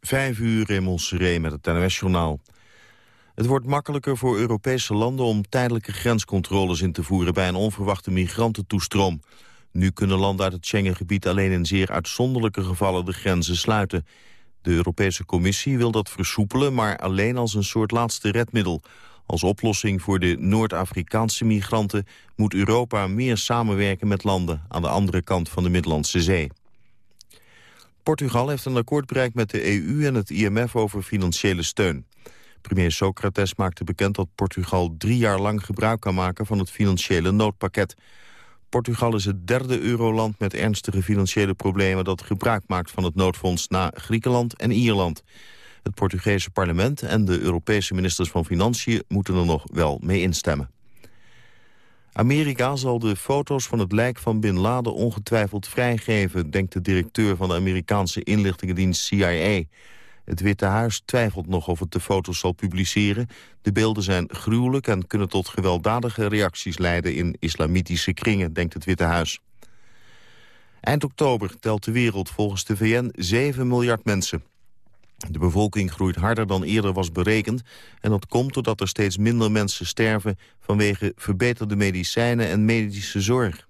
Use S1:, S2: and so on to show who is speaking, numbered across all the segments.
S1: Vijf uur in Montserrat met het NOS-journaal. Het wordt makkelijker voor Europese landen om tijdelijke grenscontroles in te voeren bij een onverwachte migrantentoestroom. Nu kunnen landen uit het Schengengebied alleen in zeer uitzonderlijke gevallen de grenzen sluiten. De Europese Commissie wil dat versoepelen, maar alleen als een soort laatste redmiddel. Als oplossing voor de Noord-Afrikaanse migranten moet Europa meer samenwerken met landen aan de andere kant van de Middellandse Zee. Portugal heeft een akkoord bereikt met de EU en het IMF over financiële steun. Premier Socrates maakte bekend dat Portugal drie jaar lang gebruik kan maken van het financiële noodpakket. Portugal is het derde euroland met ernstige financiële problemen dat gebruik maakt van het noodfonds na Griekenland en Ierland. Het Portugese parlement en de Europese ministers van Financiën moeten er nog wel mee instemmen. Amerika zal de foto's van het lijk van Bin Laden ongetwijfeld vrijgeven... denkt de directeur van de Amerikaanse inlichtingendienst CIA. Het Witte Huis twijfelt nog of het de foto's zal publiceren. De beelden zijn gruwelijk en kunnen tot gewelddadige reacties leiden... in islamitische kringen, denkt het Witte Huis. Eind oktober telt de wereld volgens de VN 7 miljard mensen. De bevolking groeit harder dan eerder was berekend... en dat komt doordat er steeds minder mensen sterven... vanwege verbeterde medicijnen en medische zorg.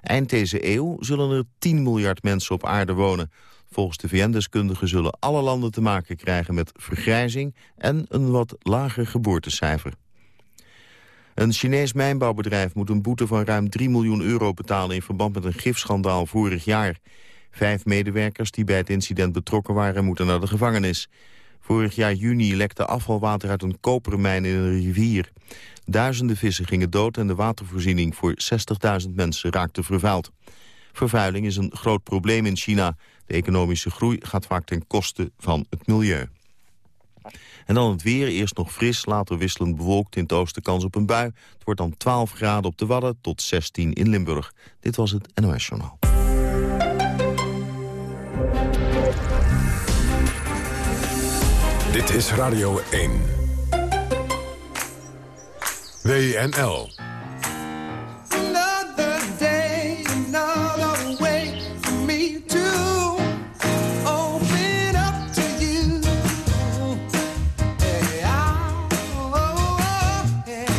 S1: Eind deze eeuw zullen er 10 miljard mensen op aarde wonen. Volgens de VN-deskundigen zullen alle landen te maken krijgen met vergrijzing... en een wat lager geboortecijfer. Een Chinees mijnbouwbedrijf moet een boete van ruim 3 miljoen euro betalen... in verband met een gifschandaal vorig jaar... Vijf medewerkers die bij het incident betrokken waren moeten naar de gevangenis. Vorig jaar juni lekte afvalwater uit een kopermijn in een rivier. Duizenden vissen gingen dood en de watervoorziening voor 60.000 mensen raakte vervuild. Vervuiling is een groot probleem in China. De economische groei gaat vaak ten koste van het milieu. En dan het weer, eerst nog fris, later wisselend bewolkt in het oosten kans op een bui. Het wordt dan 12 graden op de Wadden tot 16 in Limburg. Dit was het NOS Journaal.
S2: Dit is Radio 1. WNL.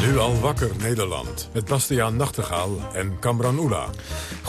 S2: Nu al wakker Nederland. Met Bastiaan Nachtegaal en Kamran Oela.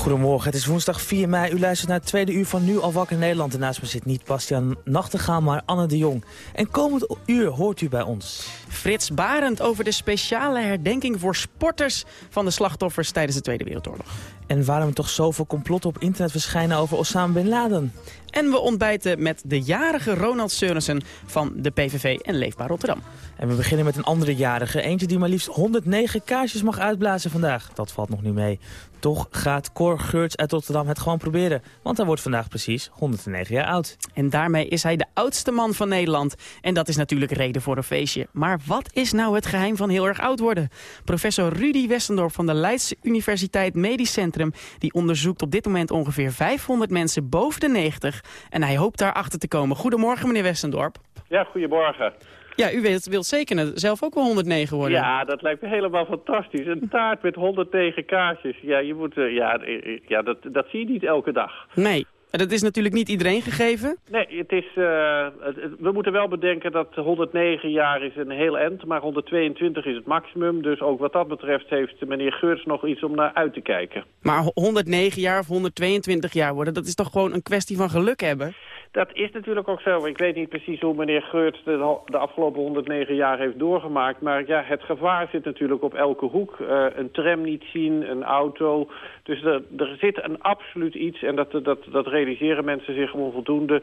S3: Goedemorgen, het is woensdag 4 mei. U luistert naar het tweede uur van Nu al wakker Nederland. En naast me zit niet Bastiaan Nachtegaal, maar Anne de Jong. En komend uur hoort u bij ons.
S4: Frits Barend over de speciale herdenking voor sporters... van de slachtoffers tijdens de Tweede Wereldoorlog.
S3: En waarom toch zoveel complotten op internet verschijnen over Osama Bin Laden.
S4: En we ontbijten met de jarige Ronald Seurissen van de PVV en Leefbaar Rotterdam.
S3: En we beginnen met een andere jarige. Eentje die maar liefst 109 kaarsjes mag uitblazen vandaag. Dat valt nog niet mee. Toch gaat Cor Geurts uit Rotterdam het gewoon proberen. Want hij wordt vandaag precies 109 jaar oud.
S4: En daarmee is hij de oudste man van Nederland. En dat is natuurlijk reden voor een feestje. Maar wat is nou het geheim van heel erg oud worden? Professor Rudy Westendorp van de Leidse Universiteit Medisch Centrum... die onderzoekt op dit moment ongeveer 500 mensen boven de 90. En hij hoopt daarachter te komen. Goedemorgen, meneer Westendorp.
S5: Ja, goedemorgen.
S4: Ja, u wilt, wilt zeker zelf ook wel 109 worden.
S5: Ja, dat lijkt me helemaal fantastisch. Een taart met 109 kaarsjes. Ja, je moet, uh, ja, ja dat, dat zie je niet elke dag.
S4: Nee. En dat is natuurlijk niet iedereen gegeven?
S5: Nee, het is, uh, het, we moeten wel bedenken dat 109 jaar is een heel end, maar 122 is het maximum. Dus ook wat dat betreft heeft meneer Geurts nog iets om naar uit te kijken.
S4: Maar 109 jaar of 122 jaar worden, dat is toch gewoon een kwestie van geluk hebben?
S5: Dat is natuurlijk ook zo. Ik weet niet precies hoe meneer Geurts de, de, afgelopen 109 jaar heeft doorgemaakt. Maar ja, het gevaar zit natuurlijk op elke hoek. Uh, een tram niet zien, een auto. Dus er, er zit een absoluut iets. En dat, dat, dat realiseren mensen zich onvoldoende.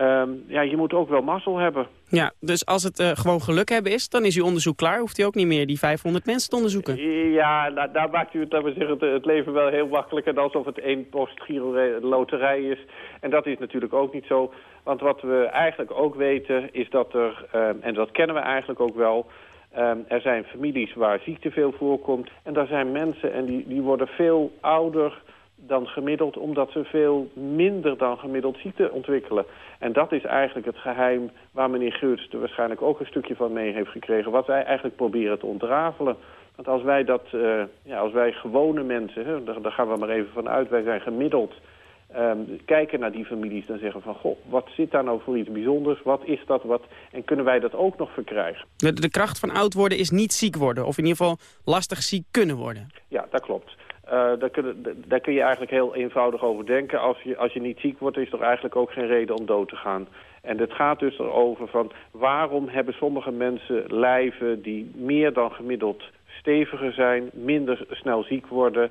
S5: Um, ja, je moet ook wel mazzel hebben.
S4: Ja, dus als het uh, gewoon geluk hebben is, dan is uw onderzoek klaar. Hoeft u ook niet meer die 500 mensen te onderzoeken.
S5: Ja, nou, daar maakt u het, we zeggen, het leven wel heel makkelijker... alsof het één post-loterij is. En dat is natuurlijk ook niet zo. Want wat we eigenlijk ook weten is dat er, um, en dat kennen we eigenlijk ook wel... Um, er zijn families waar ziekte veel voorkomt. En daar zijn mensen en die, die worden veel ouder dan gemiddeld... omdat ze veel minder dan gemiddeld ziekte ontwikkelen. En dat is eigenlijk het geheim waar meneer Geurts er waarschijnlijk ook een stukje van mee heeft gekregen. Wat wij eigenlijk proberen te ontrafelen. Want als wij dat, uh, ja, als wij gewone mensen, hè, daar, daar, gaan we maar even van uit, wij zijn gemiddeld ehm, kijken naar die families dan zeggen van... goh, wat zit daar nou voor iets bijzonders? Wat is dat? Wat, en kunnen wij dat ook nog verkrijgen?
S4: De, de kracht van oud worden is niet ziek worden. Of in ieder geval lastig ziek kunnen worden.
S5: Ja, dat klopt. Uh, daar, kun, daar, kun, je eigenlijk heel eenvoudig over denken. Als je, als je niet ziek wordt, is er eigenlijk ook geen reden om dood te gaan. En het gaat dus erover van waarom hebben sommige mensen lijven die meer dan gemiddeld steviger zijn, minder snel ziek worden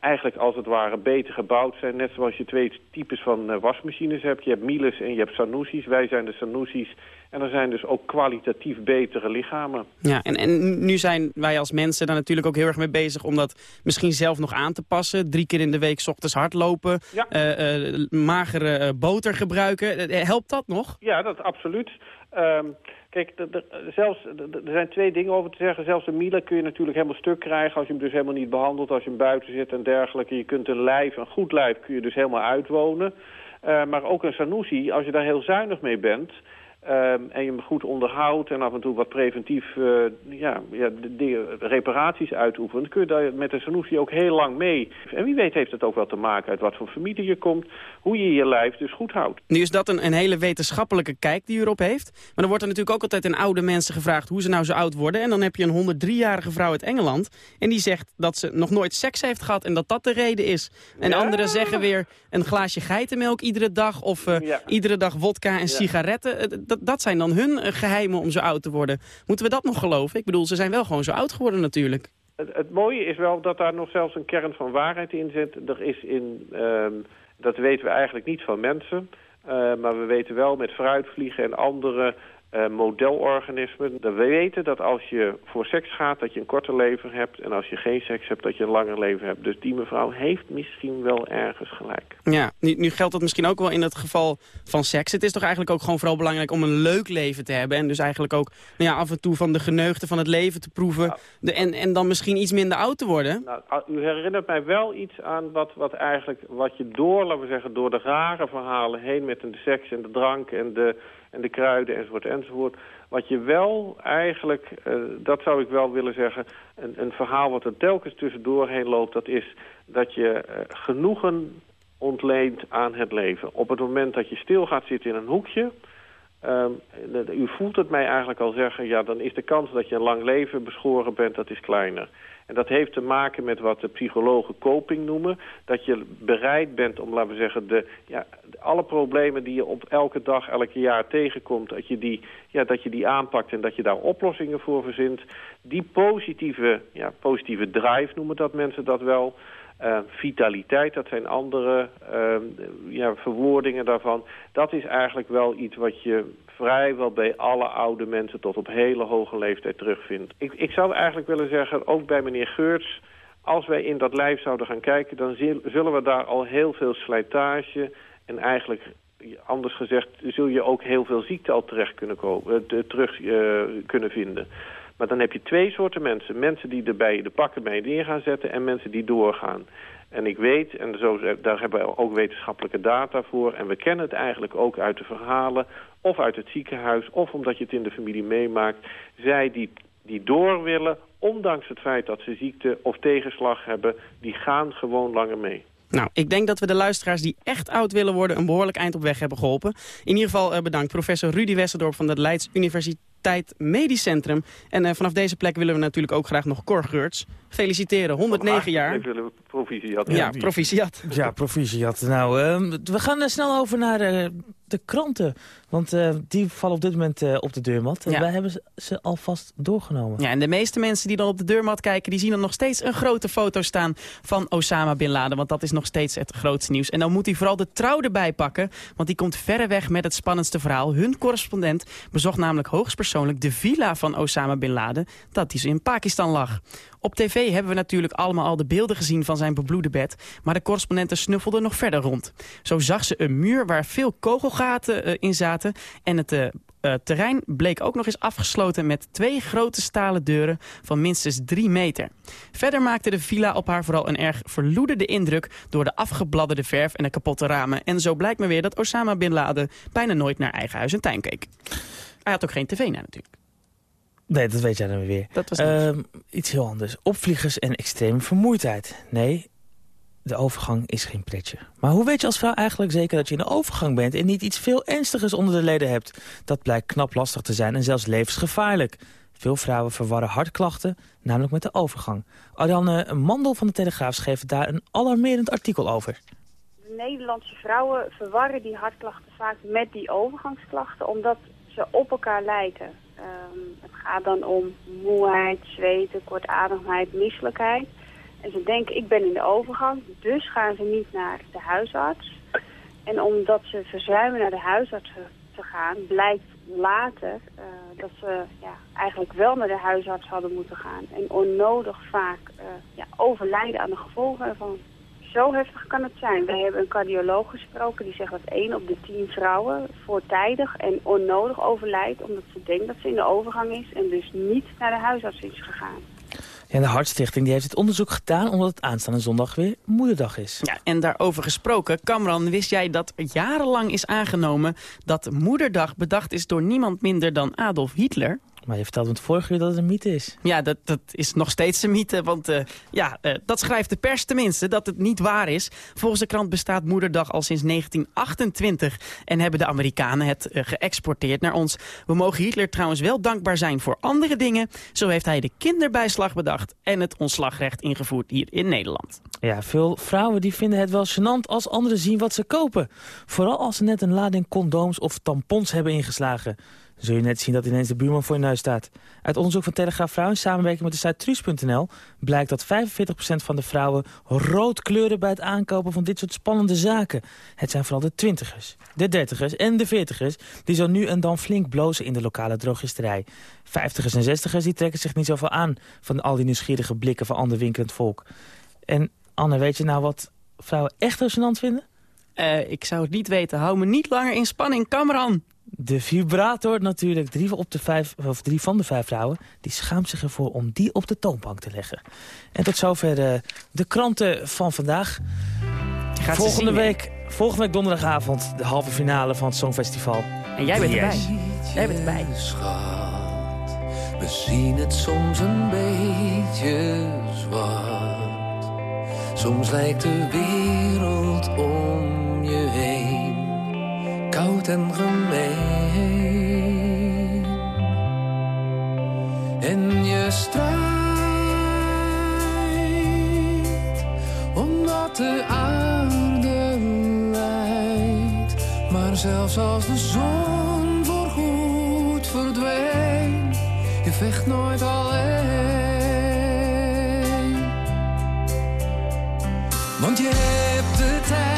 S5: eigenlijk als het ware beter gebouwd zijn. Net zoals je twee types van uh, wasmachines hebt. Je hebt Miele en je hebt Sanussis. Wij zijn de Sanussis. En er zijn dus ook kwalitatief betere lichamen.
S4: Ja, en, en nu zijn wij als mensen daar natuurlijk ook heel erg mee bezig... om dat misschien zelf nog aan te passen. Drie keer in de week s ochtends hardlopen. Ja. Uh, uh, magere boter gebruiken. helpt dat nog?
S5: Ja, dat absoluut. Um, Kijk, zelfs, er zijn twee dingen over te zeggen. Zelfs een Miele kun je natuurlijk helemaal stuk krijgen... als je hem dus helemaal niet behandelt, als je hem buiten zit en dergelijke. Je kunt een lijf, een goed lijf, kun je dus helemaal uitwonen. Uh, maar ook een Sanusi, als je daar heel zuinig mee bent... Um, en je hem goed onderhoudt en af en toe wat preventief uh, ja, ja, de, de, reparaties uitoefent... kun je daar met de Sanusi ook heel lang mee. En wie weet heeft het ook wel te maken uit wat voor familie je komt... hoe je je lijf dus goed houdt.
S4: Nu is dat een, een hele wetenschappelijke kijk die u erop heeft. Maar dan wordt er natuurlijk ook altijd aan oude mensen gevraagd... hoe ze nou zo oud worden. En dan heb je een 103-jarige vrouw uit Engeland... en die zegt dat ze nog nooit seks heeft gehad en dat dat de reden is. En ja. anderen zeggen weer een glaasje geitenmelk iedere dag... of uh, ja. iedere dag wodka en sigaretten dat, dat zijn dan hun eh, geheimen om zo oud te worden. Moeten we dat nog geloven? Ik bedoel, ze zijn wel gewoon zo oud geworden natuurlijk.
S5: Het, het mooie is wel dat daar nog zelfs een kern van waarheid in zit. Er is in, um, dat weten we eigenlijk niet van mensen... Uh, maar we weten wel met fruitvliegen en andere uh, modelorganismen. We weten dat als je voor seks gaat, dat je een korter leven hebt... en als je geen seks hebt, dat je een langer leven hebt. Dus die mevrouw heeft misschien wel ergens gelijk.
S4: Ja, nu, nu geldt dat misschien ook wel in het geval van seks. Het is toch eigenlijk ook gewoon vooral belangrijk om een leuk leven te hebben... en dus eigenlijk ook nou ja, af en toe van de geneugten van het leven te proeven... Nou, de, en, en dan misschien iets minder oud te worden.
S5: Nou, u herinnert mij wel iets aan wat, wat eigenlijk wat je door, laten we zeggen... door de rare verhalen heen met de seks en de drank en de en de kruiden enzovoort enzovoort. Wat je wel eigenlijk, uh, dat zou ik wel willen zeggen, een, een, verhaal wat er telkens tussendoor heen loopt, dat is dat je uh, genoegen ontleent aan het leven. Op het moment dat je stil gaat zitten in een hoekje, um, u voelt het mij eigenlijk al zeggen, ja dan is de kans dat je een lang leven beschoren bent, dat is kleiner. En dat heeft te maken met wat de psychologen coping noemen. Dat je bereid bent om, laten we zeggen, de, ja, alle problemen die je op elke dag, elke jaar tegenkomt... Dat je, die, ja, dat je die aanpakt en dat je daar oplossingen voor verzint. Die positieve, ja, positieve drive noemen dat mensen dat wel... Uh, vitaliteit, dat zijn andere uh, ja, verwoordingen daarvan. Dat is eigenlijk wel iets wat je vrijwel bij alle oude mensen tot op hele hoge leeftijd terugvindt. Ik, ik zou eigenlijk willen zeggen, ook bij meneer Geurts... als wij in dat lijf zouden gaan kijken... dan zullen we daar al heel veel slijtage en eigenlijk... Anders gezegd, zul je ook heel veel ziekte al terecht kunnen komen, uh, terug uh, kunnen vinden. Maar dan heb je twee soorten mensen. Mensen die erbij de pakken mee neer gaan zetten en mensen die doorgaan. En ik weet, en zo, daar hebben we ook wetenschappelijke data voor... en we kennen het eigenlijk ook uit de verhalen... of uit het ziekenhuis, of omdat je het in de familie meemaakt... zij die, die door willen, ondanks het feit dat ze ziekte of tegenslag hebben... die gaan gewoon langer mee.
S4: Nou, ik denk dat we de luisteraars die echt oud willen worden... een behoorlijk eind op weg hebben geholpen. In ieder geval uh, bedankt professor Rudy Westerdorp van de Leids Universiteit Medisch Centrum. En uh, vanaf deze plek willen we natuurlijk ook graag nog Cor Geurts feliciteren. 109 jaar.
S5: willen we proficiat.
S4: Ja, proficiat.
S3: Ja, proficiat. Nou, uh, we gaan snel over naar de kranten. Want uh, die vallen op dit moment uh, op de deurmat. En ja. wij hebben ze, ze, alvast doorgenomen.
S4: Ja, en de meeste mensen die dan op de deurmat kijken... die zien dan nog steeds een grote foto staan van Osama Bin Laden. Want dat is nog steeds het grootste nieuws. En dan moet hij vooral de trouw erbij pakken. Want die komt verreweg met het spannendste verhaal. Hun correspondent bezocht namelijk hoogstpersoonlijk de villa van Osama Bin Laden... dat die in Pakistan lag. Op tv hebben we natuurlijk allemaal al de beelden gezien van zijn bebloede bed. Maar de correspondenten snuffelden nog verder rond. Zo zag ze een muur waar veel kogelgaten uh, in zaten. En het uh, uh, terrein bleek ook nog eens afgesloten met twee grote stalen deuren van minstens drie meter. Verder maakte de villa op haar vooral een erg verloederde indruk door de afgebladderde verf en de kapotte ramen. En zo blijkt me weer dat Osama Bin Laden bijna nooit naar eigen huis en tuin keek. Hij had ook geen tv naar natuurlijk.
S3: Nee, dat weet jij dan weer.
S4: Dat was
S3: uh, iets heel anders. Opvliegers en extreme vermoeidheid. Nee, de overgang is geen pretje. Maar hoe weet je als vrouw eigenlijk zeker dat je in de overgang bent... en niet iets veel ernstigers onder de leden hebt? Dat blijkt knap lastig te zijn en zelfs levensgevaarlijk. Veel vrouwen verwarren hartklachten, namelijk met de overgang. Ariane Mandel van de Telegraaf schreef daar een alarmerend artikel over.
S6: De Nederlandse vrouwen verwarren die hartklachten vaak met die overgangsklachten... omdat ze op elkaar lijken. Ehm, het gaat dan om moeheid, zweten, kortademheid, misselijkheid... En ze denken, ik ben in de overgang, dus gaan ze niet naar de huisarts. En omdat ze verzuimen naar de huisarts te gaan, blijkt later uh, dat ze ja, eigenlijk wel naar de huisarts hadden moeten gaan. En onnodig vaak uh, ja, overlijden aan de gevolgen ervan. Zo heftig kan het zijn. Wij hebben een cardioloog gesproken die zegt dat 1 op de 10 vrouwen voortijdig en onnodig overlijdt omdat ze denkt dat ze in de overgang is en dus niet naar de huisarts is gegaan.
S3: Ja, de Hartstichting die heeft het onderzoek gedaan omdat het aanstaande zondag weer moederdag is.
S4: Ja, en daarover gesproken, Kamran, wist jij dat jarenlang is aangenomen dat moederdag bedacht is door niemand minder dan Adolf Hitler?
S3: Maar je vertelde het vorige uur dat het een mythe is.
S4: Ja, dat, dat is nog steeds een mythe. Want uh, ja, uh, dat schrijft de pers tenminste, dat het niet waar is. Volgens de krant bestaat Moederdag al sinds 1928. En hebben de Amerikanen het uh, geëxporteerd naar ons. We mogen Hitler trouwens wel dankbaar zijn voor andere dingen. Zo heeft hij de kinderbijslag bedacht. En het ontslagrecht ingevoerd hier in Nederland.
S3: Ja, veel vrouwen die vinden het wel gênant als anderen zien wat ze kopen. Vooral als ze net een lading condooms of tampons hebben ingeslagen zul je net zien dat ineens de buurman voor je neus staat. Uit onderzoek van Telegraaf Vrouw in samenwerking met de site Truus.nl... blijkt dat 45% van de vrouwen rood kleuren bij het aankopen van dit soort spannende zaken. Het zijn vooral de twintigers, de dertigers en de veertigers... die zo nu en dan flink blozen in de lokale drogisterij. Vijftigers en zestigers die trekken zich niet zoveel aan... van al die nieuwsgierige blikken van ander winkelend volk. En Anne, weet je nou wat vrouwen echt resonant vinden?
S4: Uh, ik zou het niet weten. Hou me niet langer in spanning, Cameron.
S3: De vibrator natuurlijk. Drie, op de vijf, of drie van de vijf vrouwen die schaamt zich ervoor om die op de toonbank te leggen. En tot zover uh, de kranten van vandaag. Volgende,
S4: zien,
S3: week, volgende week donderdagavond de halve finale van het Songfestival.
S4: En jij bent erbij. Jij bent erbij.
S7: Schat, we zien het soms een beetje zwart. Soms lijkt de wereld om koud en gemeen. En je strijdt omdat de aarde lijdt. Maar zelfs als de zon voorgoed verdwijnt, je vecht nooit alleen. Want je hebt de tijd.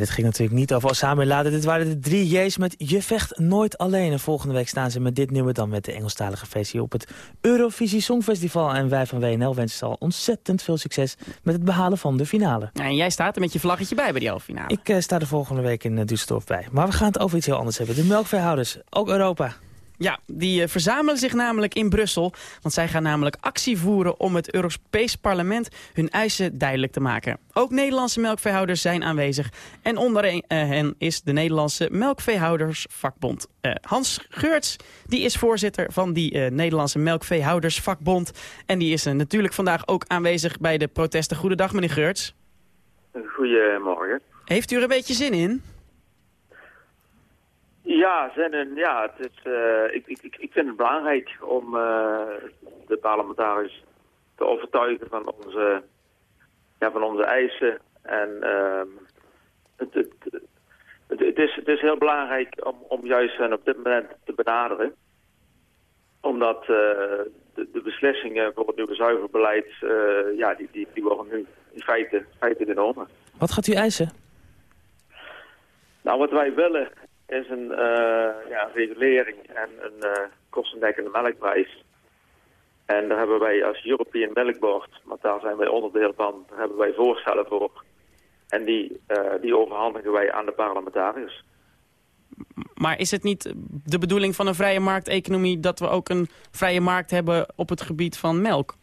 S3: Dit ging natuurlijk niet over Osama Laden. Dit waren de drie J's met Je vecht nooit alleen. En volgende week staan ze met dit nummer dan met de Engelstalige versie op het Eurovisie Songfestival. En wij van WNL wensen al ontzettend veel succes met het behalen van de finale.
S4: En jij staat er met je vlaggetje bij bij die halve finale.
S3: Ik eh, sta er volgende week in uh, Düsseldorf bij. Maar we gaan het over iets heel anders hebben. De melkveehouders, ook Europa.
S4: Ja, die eh, verzamelen zich namelijk in Brussel. Want zij gaan namelijk actie voeren om het Europees Parlement hun eisen duidelijk te maken. Ook Nederlandse melkveehouders zijn aanwezig. En onder eh, hen is de Nederlandse Melkveehoudersvakbond. Uh, Hans Geurts, die is voorzitter van die Nederlandse Melkveehoudersvakbond. En die is natuurlijk vandaag ook aanwezig bij de protesten. Goedendag meneer Geurts.
S8: Goedemorgen.
S4: Heeft u er een beetje zin in?
S8: Ja, zin ja het is, uh, ik, ik, ik vind het belangrijk om uh, de parlementariërs te overtuigen van onze, ja, van onze eisen. En uh, het, het, het, het, is, het is heel belangrijk om, om juist hen op dit moment te benaderen. Omdat uh, de, de, beslissingen voor het nieuwe zuiverbeleid, ja, die, die, die worden nu in feite, feite genomen.
S3: Wat gaat u eisen?
S8: Nou, wat wij willen is een uh, ja, regulering en een uh, kostendekkende melkprijs. En daar hebben wij als European Milk Board, want daar zijn wij onderdeel van, daar hebben wij voorstellen voor. En die, uh, die overhandigen wij aan de parlementariërs.
S4: Maar is het niet de bedoeling van een vrije markteconomie dat we ook een vrije markt hebben op het gebied van melk?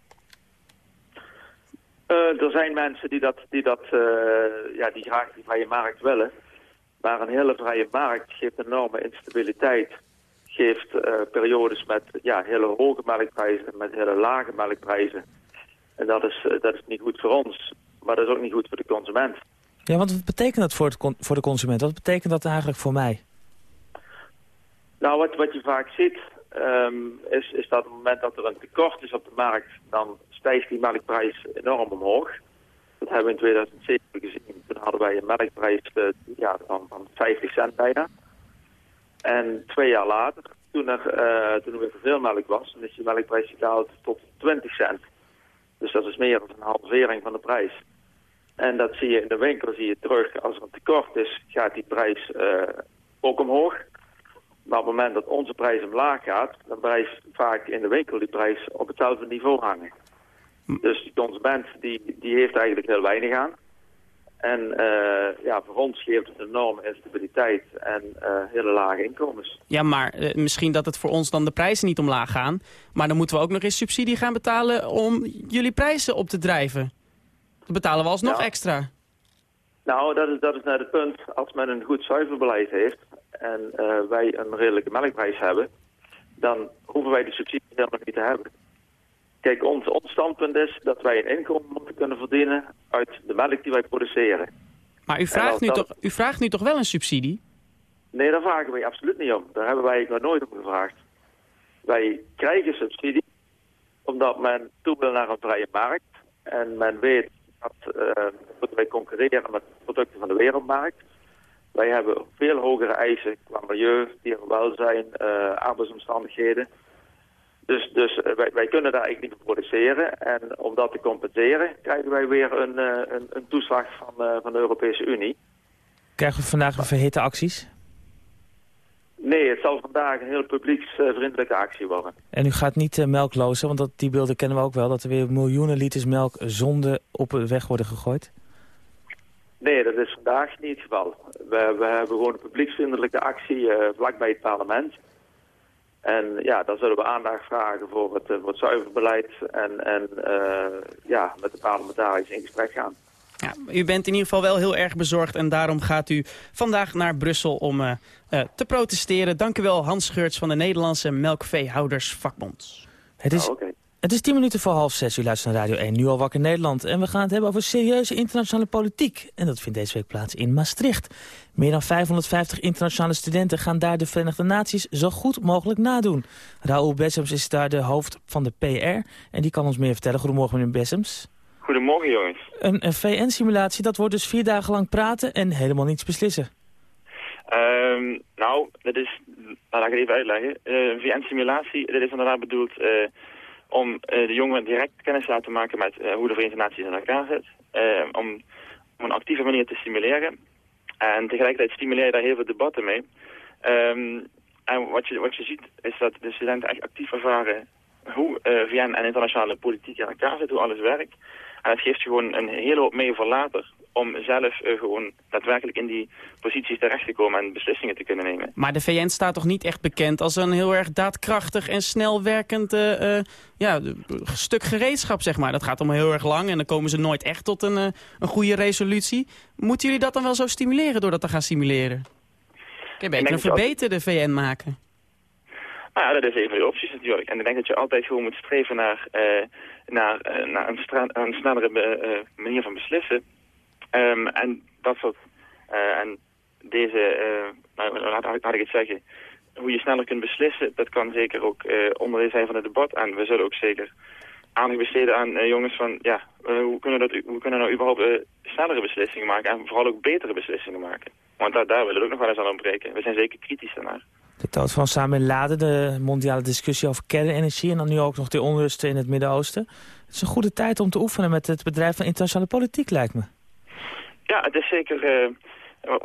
S8: er zijn mensen die, dat, die, dat, ja, die graag die vrije markt willen. Maar een hele vrije markt geeft enorme instabiliteit. Geeft uh, periodes met ja, hele hoge melkprijzen en met hele lage melkprijzen. En dat is, uh, dat is niet goed voor ons. Maar dat is ook niet goed voor de consument.
S3: Ja, want wat betekent dat voor, het voor de consument? Wat betekent dat eigenlijk voor mij?
S8: Nou, wat, wat je vaak ziet, um, is, is dat op het moment dat er een tekort is op de markt... dan stijgt die melkprijs enorm omhoog. Dat hebben we in 2007 gezien. Toen hadden wij een melkprijs uh, ja, van, van 50 cent bijna. En twee jaar later, toen er, uh, toen er weer veel melk was, dan is die melkprijs gedaald tot 20 cent. Dus dat is meer dan een halvering van de prijs. En dat zie je in de winkel zie je terug. Als er een tekort is, gaat die prijs uh, ook omhoog. Maar op het moment dat onze prijs omlaag gaat, dan blijft vaak in de winkel die prijs op hetzelfde niveau hangen. Dus de consument die, die heeft eigenlijk heel weinig aan. En uh, ja, voor ons geeft het een enorme instabiliteit en uh, hele lage inkomens.
S4: Ja, maar uh, misschien dat het voor ons dan de prijzen niet omlaag gaan. Maar dan moeten we ook nog eens subsidie gaan betalen om jullie prijzen op te drijven. Dan betalen we alsnog
S8: nou,
S4: extra.
S8: Nou, dat is, dat is net het punt. Als men een goed zuiverbeleid heeft en wij een redelijke melkprijs hebben... dan hoeven wij die subsidie helemaal niet te hebben. Kijk, ons, ons standpunt is dat wij een inkomen moeten kunnen verdienen uit de melk die wij produceren.
S4: Maar u vraagt, nu, toch, u vraagt nu toch wel een subsidie?
S8: Nee, daar vragen wij absoluut niet om. Daar hebben wij nog nooit om gevraagd. Wij krijgen subsidie omdat men toe wil naar een vrije markt. En men weet dat uh, wij concurreren met producten van de wereldmarkt. Wij hebben veel hogere eisen qua milieu, dierenwelzijn, uh, arbeidsomstandigheden. Dus, dus uh, wij, wij, kunnen daar eigenlijk niet produceren. En om dat te compenseren krijgen wij weer een, uh, een, een, toeslag van, uh, van de Europese Unie.
S3: Krijgen we vandaag een verhitte acties?
S8: Nee, het zal vandaag een heel publieksvriendelijke actie worden.
S3: En u gaat niet melk lozen, want dat, die beelden kennen we ook wel... dat er weer miljoenen liters melk zonde op de weg worden gegooid?
S8: Nee, dat is vandaag niet het geval. We, we hebben gewoon een publieksvriendelijke actie vlakbij het parlement... En ja, dan zullen we aandacht vragen voor het, voor het zuiverbeleid en, en uh, ja, met de parlementariërs in gesprek gaan.
S4: Ja, u bent in ieder geval wel heel erg bezorgd en daarom gaat u vandaag naar Brussel om uh, uh, te protesteren. Dank u wel Hans Scheurts van de Nederlandse Melkveehoudersvakbond.
S3: Het is,
S8: oh, okay.
S3: Het is tien minuten voor half zes. U luistert naar Radio 1, nu al wakker Nederland. En we gaan het hebben over serieuze internationale politiek. En dat vindt deze week plaats in Maastricht. Meer dan 550 internationale studenten gaan daar de Verenigde Naties zo goed mogelijk nadoen. Raoul Bessems is daar de hoofd van de PR en die kan ons meer vertellen. Goedemorgen meneer Bessems.
S9: Goedemorgen jongens.
S3: Een, een VN-simulatie, dat wordt dus vier dagen lang praten en helemaal niets beslissen.
S9: Um, nou, dat is, laat ik het even uitleggen. Uh, een VN-simulatie, dat is inderdaad bedoeld uh, om uh, de jongeren direct kennis te laten maken met hoe de Verenigde Naties in elkaar zit. om op een actieve manier te simuleren. En tegelijkertijd stimuleer je daar heel veel debatten mee. Ehm, en wat je, wat je ziet is dat de studenten echt actief ervaren hoe eh, VN en internationale politiek in elkaar zit, hoe alles werkt. En het geeft je gewoon een hele hoop mee voor later om zelf eh, gewoon daadwerkelijk in die posities terecht te komen en beslissingen te kunnen nemen.
S4: Maar de VN staat toch niet echt bekend als een heel erg daadkrachtig en snel werkend eh, eh, ja, stuk gereedschap, zeg maar. Dat gaat allemaal heel erg lang en dan komen ze nooit echt tot een, een goede resolutie. Moeten jullie dat dan wel zo stimuleren door dat te gaan simuleren? Kun je beter een verbeterde VN maken?
S9: Nou ja, dat is een van de opties natuurlijk. En ik denk dat je altijd gewoon moet streven naar, naar, eh, naar een, een snellere be- eh, manier van beslissen. Ehm, en dat soort... eh, en deze... eh, nou, laat, laat ik het zeggen. Hoe je sneller kunt beslissen, dat kan zeker ook eh, onderdeel zijn van het debat. En we zullen ook zeker aandacht besteden aan eh, jongens van... Ja, eh, hoe, kunnen dat, hoe kunnen nou überhaupt eh, snellere beslissingen maken? En vooral ook betere beslissingen maken. Want daar, daar willen we ook nog wel eens aan ontbreken. We zijn zeker kritisch daarnaar.
S3: De dood van Samuel Laden, de mondiale discussie over kernenergie... en dan nu ook nog de onrusten in het Midden-Oosten. Het is een goede tijd om te oefenen met het bedrijf van internationale politiek, lijkt me.
S9: Ja, het is zeker... eh,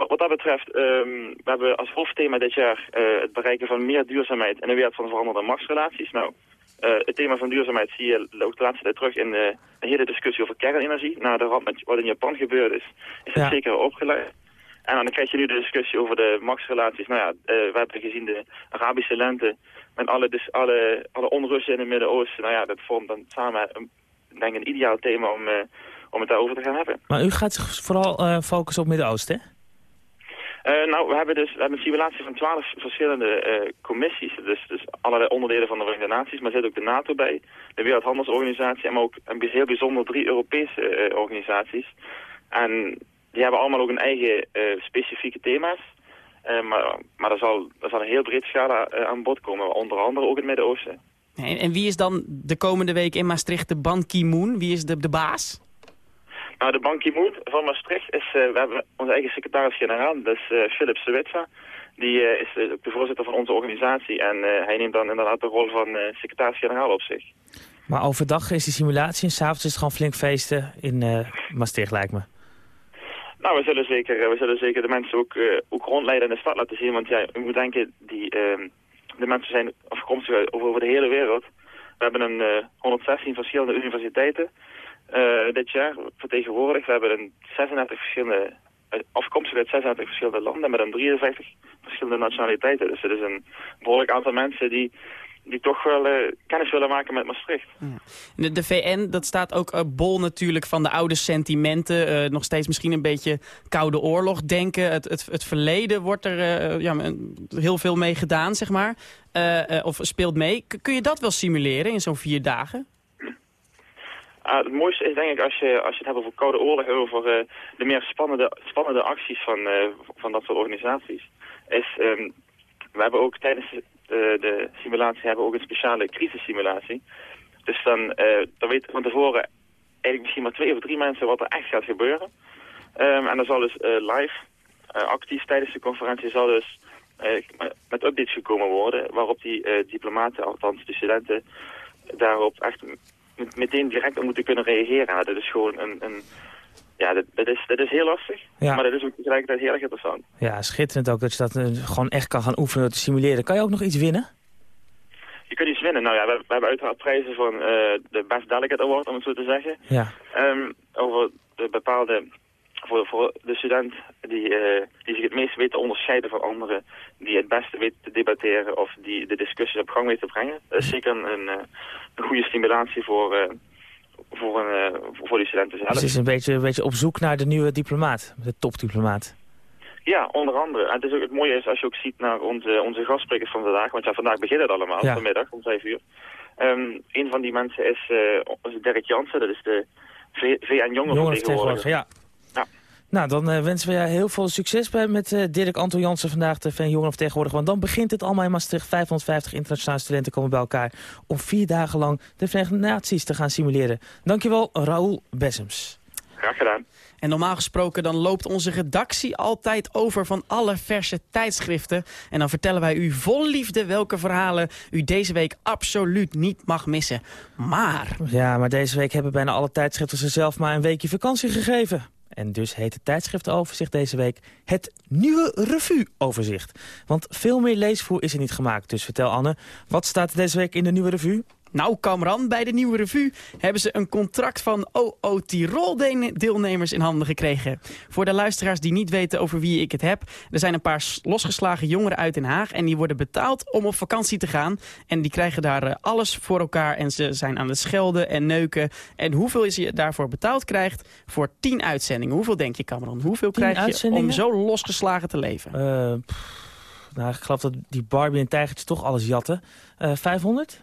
S9: wat dat betreft, ehm, we hebben als hoofdthema dit jaar eh, het bereiken van meer duurzaamheid in een wereld van veranderde machtsrelaties. Nou, eh, het thema van duurzaamheid zie je ook de laatste tijd terug in de, de hele discussie over kernenergie. Na de ramp met wat in Japan gebeurd is, is het
S3: Ja.
S9: zeker opgeleid. En dan krijg je nu de discussie over de machtsrelaties. Nou ja, eh, we hebben gezien de Arabische lente met alle, dus alle, alle onrusten in het Midden-Oosten. Nou ja, dat vormt dan samen, een, denk ik, een ideaal thema om, eh, om het daarover te gaan hebben.
S3: Maar u gaat zich vooral eh, focussen op Midden-Oosten, hè?
S9: Nou, we hebben dus we hebben een simulatie van twaalf verschillende commissies. Dus, dus allerlei onderdelen van de Verenigde Naties. Maar er zit ook de NATO bij, de Wereldhandelsorganisatie... en maar ook een heel bijzonder drie Europese organisaties. En die hebben allemaal ook een eigen eh, specifieke thema's. Eh, maar maar er, zal, er zal een heel breed scala eh, aan bod komen. Onder andere ook het Midden-Oosten.
S4: En, en wie is dan de komende week in Maastricht de Ban Ki-moon? Wie is de, de baas?
S9: Nou, de Ban Ki-moon van Maastricht is... eh, we hebben onze eigen secretaris-generaal, dat is eh, Philip Switza. Die eh, is ook de voorzitter van onze organisatie. En eh, hij neemt dan inderdaad de rol van eh, secretaris-generaal op zich.
S3: Maar overdag is die simulatie en s'avonds is het gewoon flink feesten in eh Maastricht, lijkt me.
S9: Nou, we zullen zeker, eh, we zullen zeker de mensen ook, eh, ook rondleiden in de stad laten zien. Want ja, u moet denken, die, ehm, de mensen zijn afkomstig over, de hele wereld. We hebben een eh, 116 verschillende universiteiten dit jaar vertegenwoordigd. We hebben een 36 verschillende, afkomstig uit 36 verschillende landen met een 53 verschillende nationaliteiten. Dus het is een behoorlijk aantal mensen die, die toch wel eh, kennis willen maken met Maastricht.
S4: De, de VN, dat staat ook eh, bol natuurlijk van de oude sentimenten. eh, nog steeds misschien een beetje koude oorlog denken. Het, het, het verleden wordt er ja, heel veel mee gedaan, zeg maar. Of speelt mee. K- kun je dat wel simuleren in zo'n vier dagen?
S9: Ah, het mooiste is denk ik als je, als je het hebt over Koude Oorlog, over eh, de meer spannende, spannende acties van, van dat soort organisaties. Is, ehm, we hebben ook tijdens de, de simulatie hebben ook een speciale crisissimulatie. Dus dan, eh dan weten we van tevoren eigenlijk misschien maar twee of drie mensen wat er echt gaat gebeuren. Ehm, en dan zal dus eh, live, eh, actief tijdens de conferentie, zal dus eh, met updates gekomen worden. Waarop die eh, diplomaten, althans de studenten, daarop echt met- meteen direct op moeten kunnen reageren. Dat is gewoon een... een ja, dat, dat, is, dat is heel lastig.
S3: Ja.
S9: Maar dat is ook tegelijkertijd heel erg interessant.
S3: Ja, schitterend ook dat je dat eh, gewoon echt kan gaan oefenen te simuleren. Kan je ook nog iets winnen?
S9: Je kunt iets winnen. Nou ja, we, we hebben uiteraard prijzen van eh, de Best Delegate Award, om het zo te zeggen.
S3: Ja.
S9: Ehm, over de bepaalde... Voor, voor de student die, eh, die zich het meest weet te onderscheiden van anderen... die het beste weet te debatteren of die de discussies op gang weet te brengen. Dat is zeker een, een, een goede stimulatie voor, voor, een, eh, voor die studenten zelf.
S3: Dus het is een beetje, een beetje op zoek naar de nieuwe diplomaat. De topdiplomaat.
S9: Ja, onder andere. En het, is ook, het mooie is als je ook ziet naar onze, onze gastsprekers van vandaag. Want ja, vandaag beginnen het allemaal,
S3: Ja.
S9: vanmiddag om vijf uur. Ehm, een van die mensen is, is Dirk Jansen, dat is de V- VN Jongerenvertegenwoordiger.
S3: ja. Nou, dan eh, wensen we jou heel veel succes bij met eh, Dirk Anton Jansen vandaag, de VN Jongerenvertegenwoordiger. Want dan begint het allemaal in Maastricht. 550 internationale studenten komen bij elkaar om vier dagen lang de Verenigde Naties te gaan simuleren. Dankjewel, Raoul Bessems.
S9: Graag gedaan.
S4: En normaal gesproken dan loopt onze redactie altijd over van alle verse tijdschriften. En dan vertellen wij u vol liefde welke verhalen u deze week absoluut niet mag missen. Maar
S3: Ja, maar deze week hebben bijna alle tijdschriften zichzelf maar een weekje vakantie gegeven. En dus heet het tijdschriftenoverzicht deze week het nieuwe revue-overzicht. Want veel meer leesvoer is er niet gemaakt. Dus vertel Anne, wat staat deze week in de nieuwe revue?
S4: Nou, Kamran, bij de nieuwe revue hebben ze een contract van OO Tirol deelnemers in handen gekregen. Voor de luisteraars die niet weten over wie ik het heb, er zijn een paar losgeslagen jongeren uit Den Haag en die worden betaald om op vakantie te gaan. En die krijgen daar eh, alles voor elkaar en ze zijn aan het schelden en neuken. En hoeveel je daarvoor betaald krijgt voor tien uitzendingen. Hoeveel denk je, Kamran? Hoeveel krijg je om zo losgeslagen te leven?
S3: Uh, nou, ik geloof dat die Barbie en Tijgertje toch alles jatten. Uh, 500?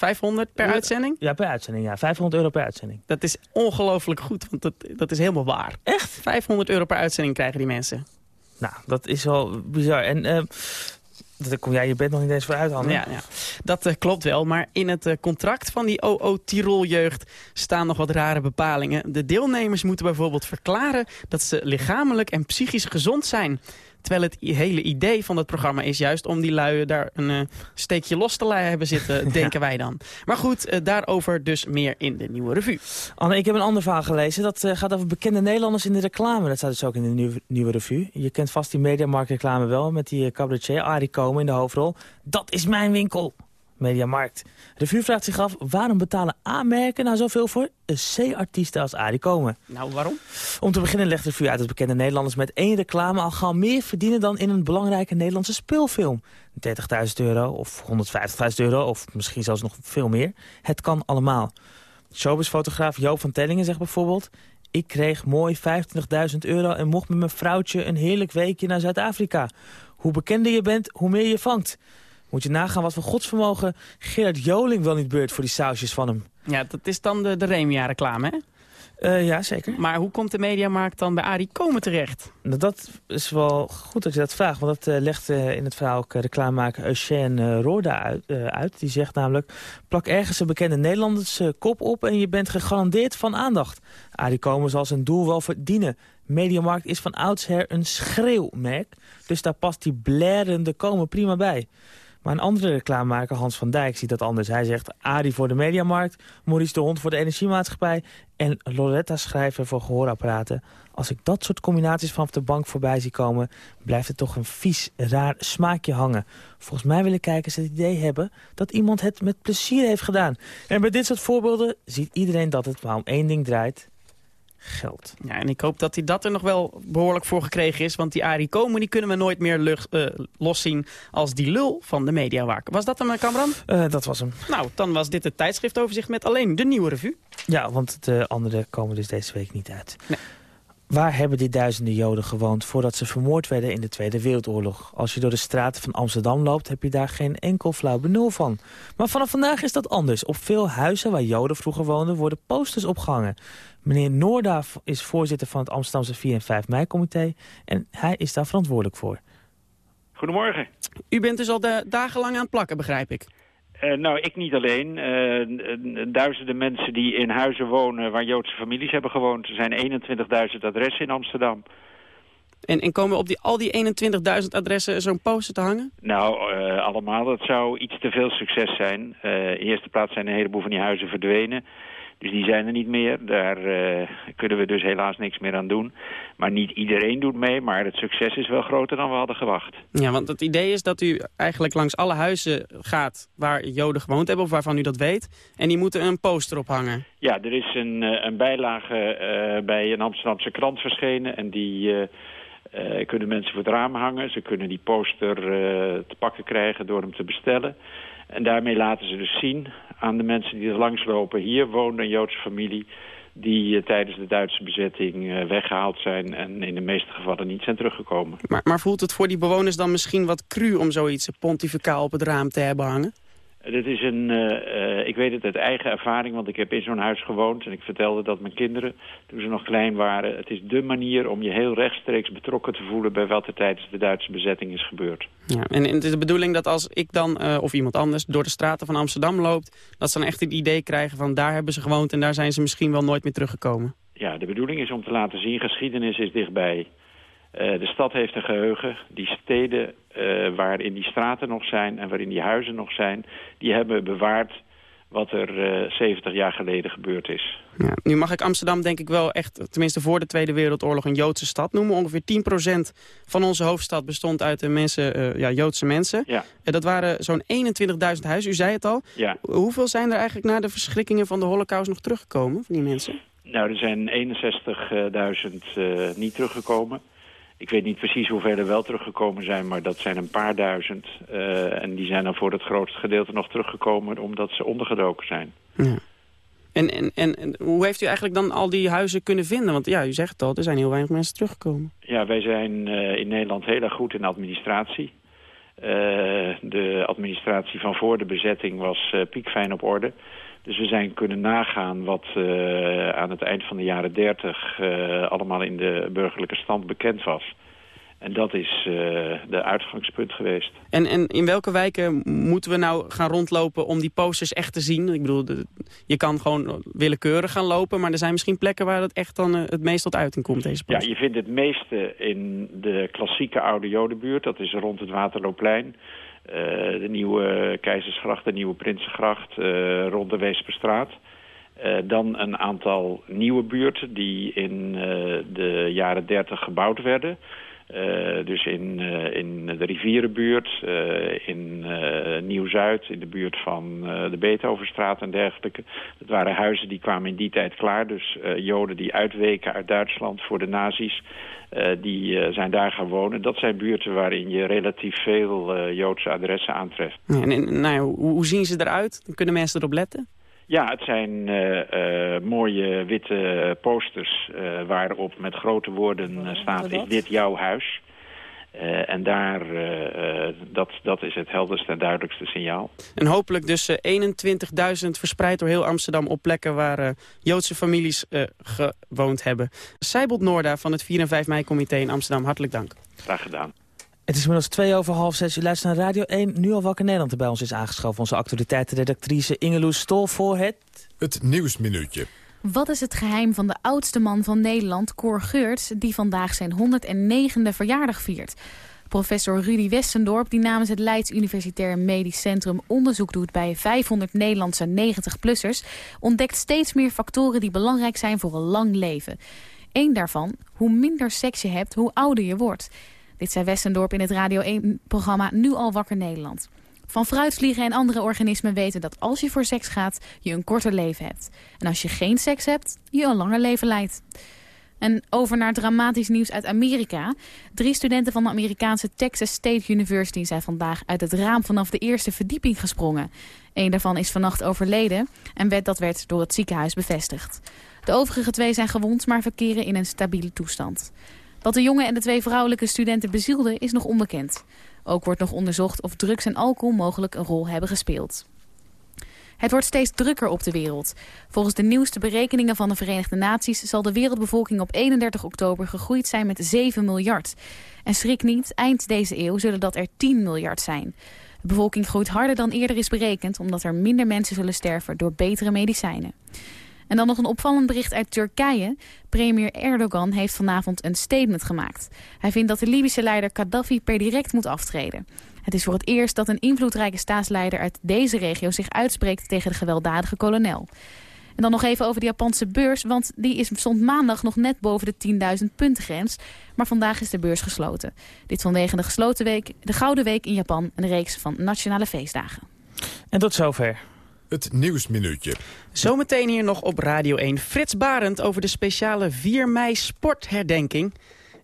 S4: 500 per uitzending?
S3: Ja, per uitzending, ja. 500 euro per uitzending.
S4: Dat is ongelooflijk goed, want dat, dat is helemaal waar.
S3: Echt?
S4: 500 euro per uitzending krijgen die mensen.
S3: Nou, dat is wel bizar. En uh, dat kom jij je bed nog niet eens voor uit,
S4: Ja, ja. dat uh, klopt wel. Maar in het uh, contract van die OO Tirol jeugd staan nog wat rare bepalingen. De deelnemers moeten bijvoorbeeld verklaren dat ze lichamelijk en psychisch gezond zijn. Terwijl het hele idee van het programma is juist om die luien daar een uh, steekje los te hebben zitten, denken wij dan. Maar goed, uh, daarover dus meer in de nieuwe revue.
S3: Anne, ik heb een ander verhaal gelezen. Dat uh, gaat over bekende Nederlanders in de reclame. Dat staat dus ook in de nieuwe, nieuwe revue. Je kent vast die Mediamarkt reclame wel, met die cabaretier Arie Komen in de hoofdrol. Dat is mijn winkel! Mediamarkt. De vuur vraagt zich af, waarom betalen A-merken nou zoveel voor een C-artiesten als Arie Komen?
S4: Nou, waarom?
S3: Om te beginnen legt de vuur uit dat bekende Nederlanders met één reclame al gauw meer verdienen dan in een belangrijke Nederlandse speelfilm. 30.000 euro of 150.000 euro of misschien zelfs nog veel meer. Het kan allemaal. Showbiz-fotograaf Joop van Tellingen zegt bijvoorbeeld... Ik kreeg mooi 25.000 euro en mocht met mijn vrouwtje een heerlijk weekje naar Zuid-Afrika. Hoe bekender je bent, hoe meer je vangt. Moet je nagaan wat voor godsvermogen Gerard Joling wel niet beurt voor die sausjes van hem.
S4: Ja, dat is dan de, de Remia-reclame, hè?
S3: Uh, ja, zeker.
S4: Maar hoe komt de Mediamarkt dan bij Arie Komen terecht?
S3: Nou, dat is wel goed dat je dat vraagt. Want dat uh, legt uh, in het verhaal ook reclamemaker Eugène Roorda uit, uit, Die zegt namelijk... plak ergens een bekende Nederlandse kop op... en je bent gegarandeerd van aandacht. Arie Komen zal zijn doel wel verdienen. Mediamarkt is van oudsher een schreeuwmerk. Dus daar past die blerende Komen prima bij. Maar een andere reclamemaker, Hans van Dijk, ziet dat anders. Hij zegt Arie voor de Mediamarkt, Maurice de Hond voor de Energiemaatschappij... en Loretta Schrijver voor gehoorapparaten. Als ik dat soort combinaties vanaf de bank voorbij zie komen... blijft het toch een vies, raar smaakje hangen. Volgens mij willen kijkers het idee hebben dat iemand het met plezier heeft gedaan. En bij dit soort voorbeelden ziet iedereen dat het maar om één ding draait geld.
S4: Ja, en ik hoop dat hij dat er nog wel behoorlijk voor gekregen is. Want die Arie Komen die kunnen we nooit meer lucht, uh, loszien als die lul van de mediawaker. Was dat hem, Kamran?
S3: Uh, dat was hem.
S4: Nou, dan was dit het tijdschriftoverzicht met alleen de nieuwe revue.
S3: Ja, want de andere komen dus deze week niet uit. Nee. Waar hebben die duizenden Joden gewoond voordat ze vermoord werden in de Tweede Wereldoorlog? Als je door de straten van Amsterdam loopt, heb je daar geen enkel flauw benul van. Maar vanaf vandaag is dat anders. Op veel huizen waar Joden vroeger woonden, worden posters opgehangen. Meneer Noorda is voorzitter van het Amsterdamse 4 en 5 mei-comité... en hij is daar verantwoordelijk voor.
S10: Goedemorgen.
S4: U bent dus al de dagenlang aan het plakken, begrijp ik.
S10: Uh, nou, ik niet alleen. Uh, duizenden mensen die in huizen wonen waar Joodse families hebben gewoond. Er zijn 21.000 adressen in Amsterdam.
S4: En, en komen op die, al die 21.000 adressen zo'n poster te hangen?
S10: Nou, uh, allemaal. Dat zou iets te veel succes zijn. in de eerste plaats zijn een heleboel van die huizen verdwenen. Dus die zijn er niet meer. Daar uh, kunnen we dus helaas niks meer aan doen. Maar niet iedereen doet mee, maar het succes is wel groter dan we hadden gewacht.
S4: Ja, want het idee is dat u eigenlijk langs alle huizen gaat waar Joden gewoond hebben... of waarvan u dat weet, en die moeten een poster ophangen.
S10: Ja, er is een, uh, een bijlage uh, bij een Amsterdamse krant verschenen... en die... Uh, kunnen mensen voor het raam hangen. Ze kunnen die poster te pakken krijgen door hem te bestellen. En daarmee laten ze dus zien aan de mensen die er langslopen. Hier woonde een Joodse familie die uh, tijdens de Duitse bezetting uh, weggehaald zijn... en in de meeste gevallen niet zijn teruggekomen.
S4: Maar, maar voelt het voor die bewoners dan misschien wat cru... om zoiets pontificaal op het raam te hebben hangen?
S10: Dit is een, uh, ik weet het uit eigen ervaring, want ik heb in zo'n huis gewoond... en ik vertelde dat mijn kinderen, toen ze nog klein waren... het is dé manier om je heel rechtstreeks betrokken te voelen... bij wat er tijdens de Duitse bezetting is gebeurd.
S4: Ja, en, en het is de bedoeling dat als ik dan, uh, of iemand anders... door de straten van Amsterdam loopt... dat ze dan echt het idee krijgen van daar hebben ze gewoond... en daar zijn ze misschien wel nooit meer teruggekomen.
S10: Ja, de bedoeling is om te laten zien, geschiedenis is dichtbij... Uh, de stad heeft een geheugen. Die steden uh, waarin die straten nog zijn en waarin die huizen nog zijn... die hebben bewaard wat er eh, 70 jaar geleden gebeurd is.
S4: Ja, nu mag ik Amsterdam denk ik wel echt, tenminste voor de Tweede Wereldoorlog, een Joodse stad noemen. Ongeveer 10% van onze hoofdstad bestond uit de mensen, eh, ja, Joodse mensen.
S10: Ja.
S4: En dat waren zo'n 21.000 huizen, u zei het al.
S10: Ja.
S4: Hoeveel zijn er eigenlijk na de verschrikkingen van de holocaust nog teruggekomen van die mensen?
S10: Nou, er zijn 61.000 eh, niet teruggekomen. Ik weet niet precies hoeveel er wel teruggekomen zijn, maar dat zijn een paar duizend. Eh, en die zijn dan voor het grootste gedeelte nog teruggekomen omdat ze ondergedoken zijn.
S4: Ja. En, en, en, en hoe heeft u eigenlijk dan al die huizen kunnen vinden? Want ja, u zegt het al, er zijn heel weinig mensen teruggekomen.
S10: Ja, wij zijn eh, in Nederland heel erg goed in administratie. Eh, de administratie van voor de bezetting was piekfijn op orde. Dus we zijn kunnen nagaan wat eh, aan het eind van de jaren 30 eh, allemaal in de burgerlijke stand bekend was. En dat is eh, de uitgangspunt geweest.
S4: En, en in welke wijken moeten we nou gaan rondlopen om die posters echt te zien? Ik bedoel, de- je kan gewoon willekeurig gaan lopen, maar er zijn misschien plekken waar dat echt dan het meest tot uiting komt, deze
S10: Ja, je vindt het meeste in de klassieke oude Jodenbuurt. Dat is rond het Waterloopplein. Eh, de nieuwe Keizersgracht, de nieuwe Prinsengracht, eh, rond de Weesperstraat. Eh, dan een aantal nieuwe buurten die in de jaren 30 gebouwd werden. Eh, dus in, eh, in de rivierenbuurt, eh, in Nieuw-Zuid, in de buurt van de Beethovenstraat en dergelijke. Dat waren huizen die kwamen in die tijd klaar. Dus Joden die uitweken uit Duitsland voor de nazi's, die zijn daar gaan wonen. Dat zijn buurten waarin je relatief veel Joodse adressen aantreft.
S4: En, nou hoe, hoe zien ze eruit? Kunnen mensen erop letten?
S10: Ja, het zijn eh, eh, mooie witte posters eh, waarop met grote woorden staat... is dit jouw huis? Eh, en daar, dat, dat is het helderste en duidelijkste signaal.
S4: En hopelijk dus eh, 21.000 verspreid door heel Amsterdam op plekken waar Joodse families eh, gewoond hebben. Seibold Noorda van het 4 en 5 mei-comité in Amsterdam, hartelijk dank.
S10: Graag gedaan.
S3: Het is inmiddels twee over half zes. U luistert naar Radio 1, nu al wakker Nederland. Bij ons is aangeschoven onze actualiteitenredactrice Ingeloes Stol voor het...
S2: Het Nieuwsminuutje.
S11: Wat is het geheim van de oudste man van Nederland, Cor Geurts... die vandaag zijn 109e verjaardag viert? Professor Rudy Westendorp, die namens het Leids Universitair Medisch Centrum... onderzoek doet bij 500 Nederlandse 90-plussers... ontdekt steeds meer factoren die belangrijk zijn voor een lang leven. Eén daarvan, hoe minder seks je hebt, hoe ouder je wordt. Dit zei Westendorp in het Radio 1-programma Nu al wakker Nederland. Van fruitvliegen en andere organismen weten dat als je voor seks gaat, je een korter leven hebt. En als je geen seks hebt, je een langer leven leidt. En over naar dramatisch nieuws uit Amerika. Drie studenten van de Amerikaanse Texas State University zijn vandaag uit het raam vanaf de eerste verdieping gesprongen. Eén daarvan is vannacht overleden en werd, dat werd door het ziekenhuis bevestigd. De overige twee zijn gewond, maar verkeren in een stabiele toestand. Wat de jongen en de twee vrouwelijke studenten bezielden is nog onbekend. Ook wordt nog onderzocht of drugs en alcohol mogelijk een rol hebben gespeeld. Het wordt steeds drukker op de wereld. Volgens de nieuwste berekeningen van de Verenigde Naties... zal de wereldbevolking op 31 oktober gegroeid zijn met 7 miljard. En schrik niet, eind deze eeuw zullen dat er 10 miljard zijn. De bevolking groeit harder dan eerder is berekend... omdat er minder mensen zullen sterven door betere medicijnen. En dan nog een opvallend bericht uit Turkije. Premier Erdogan heeft vanavond een statement gemaakt. Hij vindt dat de Libische leider Gaddafi per direct moet aftreden. Het is voor het eerst dat een invloedrijke staatsleider uit deze regio zich uitspreekt tegen de gewelddadige kolonel. En dan nog even over de Japanse beurs, want die is, stond maandag nog net boven de 10.000 punten grens. Maar vandaag is de beurs gesloten. Dit vanwege de gesloten week, de Gouden Week in Japan, een reeks van nationale feestdagen.
S3: En tot zover.
S2: Het Nieuwsminuutje.
S4: Zometeen hier nog op Radio 1 Frits Barend over de speciale 4 mei sportherdenking.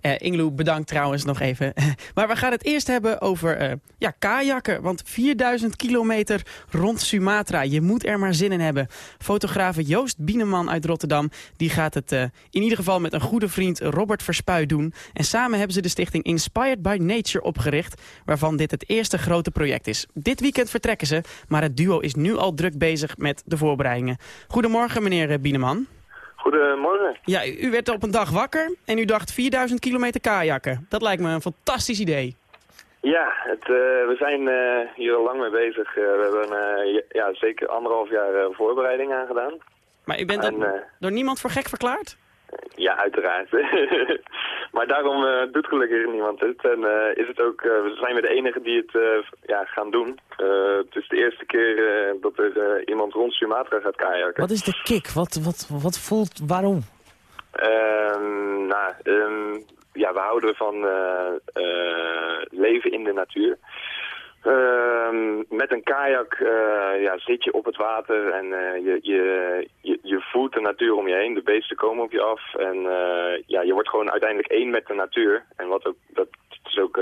S4: Eh Ingeloe, bedankt trouwens nog even. maar we gaan het eerst hebben over eh, ja, kajakken. Want 4000 kilometer rond Sumatra. Je moet er maar zin in hebben. Fotograaf Joost Bieneman uit Rotterdam. Die gaat het eh, in ieder geval met een goede vriend Robert Verspuy doen. En samen hebben ze de stichting Inspired by Nature opgericht. Waarvan dit het eerste grote project is. Dit weekend vertrekken ze. Maar het duo is nu al druk bezig met de voorbereidingen. Goedemorgen meneer Bieneman.
S12: Goedemorgen.
S4: Ja, u werd op een dag wakker en u dacht 4000 kilometer kajakken. Dat lijkt me een fantastisch idee.
S12: Ja, het, eh, we zijn eh, hier al lang mee bezig. Eh, we hebben ja, zeker anderhalf jaar voorbereiding aan gedaan.
S4: Maar u bent
S12: En,
S4: dan door niemand voor gek verklaard?
S12: Ja, uiteraard. maar daarom eh, doet gelukkig niemand het. En eh, is het ook, eh, we zijn we de enige die het ja, gaan doen. Het is de eerste keer dat er iemand rond Sumatra gaat kajakken.
S3: Wat is de kick? Wat, wat, wat voelt, waarom?
S12: Ehm, nou, ehm, ja, we houden van leven in de natuur. Ehm, met een kajak eh, ja, zit je op het water en eh, je, je, je, je voelt de natuur om je heen. De beesten komen op je af en eh, ja, je wordt gewoon uiteindelijk één met de natuur. En wat ook, dat is ook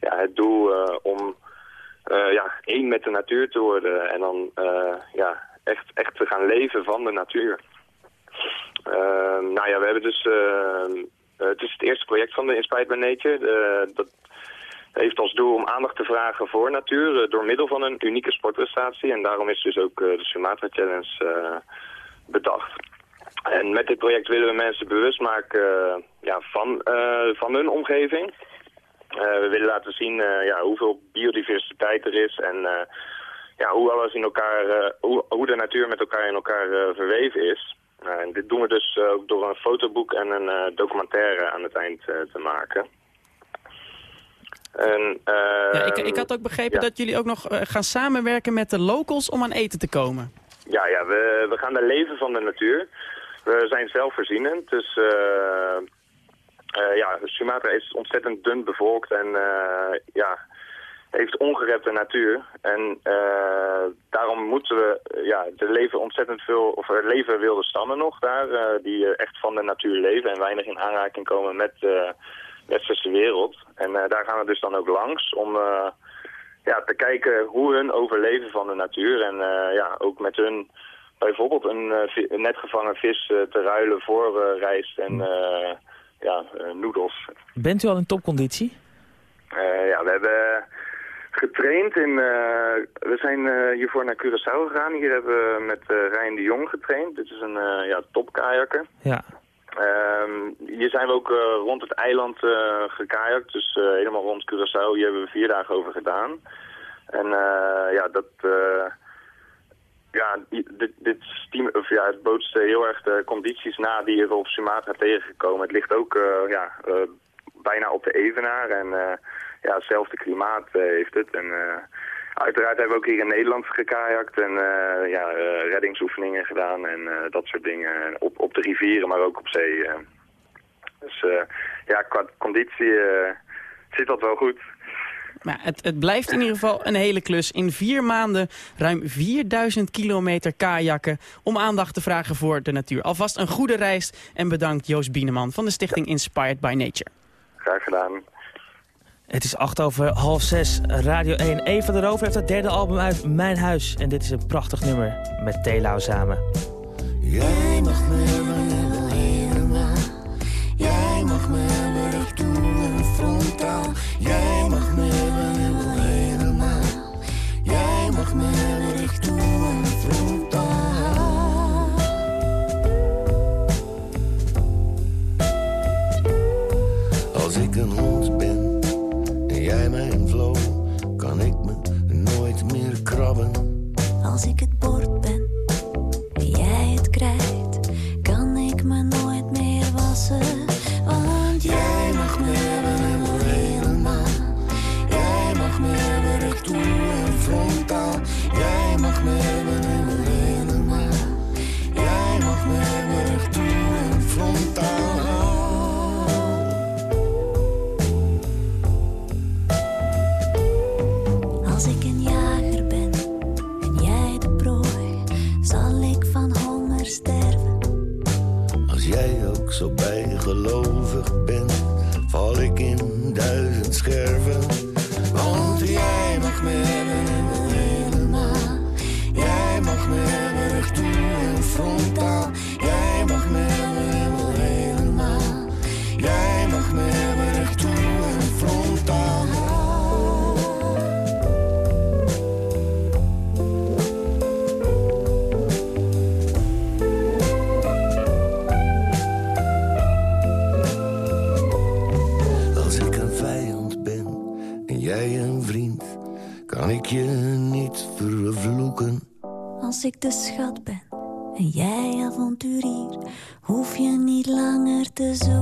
S12: ja, het doel om ja, één met de natuur te worden. En dan ja, echt, echt te gaan leven van de natuur. Ehm, nou ja, we hebben dus... ehm, eh, het is het eerste project van de Inspired by Nature. Dat heeft als doel om aandacht te vragen voor natuur eh, door middel van een unieke sportprestatie. En daarom is dus ook eh, de Sumatra Challenge eh, bedacht. En met dit project willen we mensen bewust maken ja, van, van hun omgeving. We willen laten zien ja, hoeveel biodiversiteit er is en ja, hoe alles in elkaar, hoe, hoe de natuur met elkaar in elkaar verweven is. En dit doen we dus ook door een fotoboek en een documentaire aan het eind te maken. En,
S4: Ja, ik,
S12: ehm,
S4: ik had ook begrepen
S12: ja.
S4: dat jullie ook nog eh, gaan samenwerken met de locals om aan eten te komen.
S12: Ja, ja we, we gaan daar leven van de natuur. We zijn zelfvoorzienend, dus eh, eh, ja, Sumatra is ontzettend dun bevolkt en ja, heeft ongerepte natuur. En daarom moeten we, ja, er leven ontzettend veel, of er leven wilde stammen nog daar, die echt van de natuur leven en weinig in aanraking komen met de westerse wereld. En eh, daar gaan we dus dan ook langs om... eh, ja, te kijken hoe hun overleven van de natuur. En eh, ja, ook met hun bijvoorbeeld een, net gevangen vis te ruilen voor rijst en ja, noedels.
S3: Bent u al in topconditie?
S12: Ja, we hebben getraind in... we zijn hiervoor naar Curaçao gegaan. Hier hebben we met eh Rijn de Jong getraind. Dit is een ja, topkajakker.
S3: Ja.
S12: Ehm, hier zijn we ook eh, rond het eiland eh gekajakt, dus eh, helemaal rond Curaçao. Hier hebben we vier dagen over gedaan. En ja, dat, ja, dit, dit steam, of ja, het bootst eh, heel erg de condities na die er op Sumatra tegengekomen. Het ligt ook ja, bijna op de evenaar en ja, hetzelfde klimaat heeft het. En uiteraard hebben we ook hier in Nederland gekajakt en eh, ja, eh, reddingsoefeningen gedaan en eh, dat soort dingen. Op, op de rivieren, maar ook op zee. Dus ja, qua conditie zit dat wel goed.
S4: Maar het, het blijft in ieder geval een hele klus. In vier maanden ruim 4000 kilometer kajakken om aandacht te vragen voor de natuur. Alvast een goede reis en bedankt Joost Bieneman van de stichting Inspired by Nature.
S12: Graag gedaan.
S3: Het is acht over half zes. Radio 1. Eva de Rover heeft het derde album uit, Mijn Huis. En dit is een prachtig nummer met Telau samen.
S7: Jij mag me wil helemaal. Jij mag me. Jij
S13: Als ik
S14: het de schat ben en jij avonturier, hoef je niet langer te zoeken.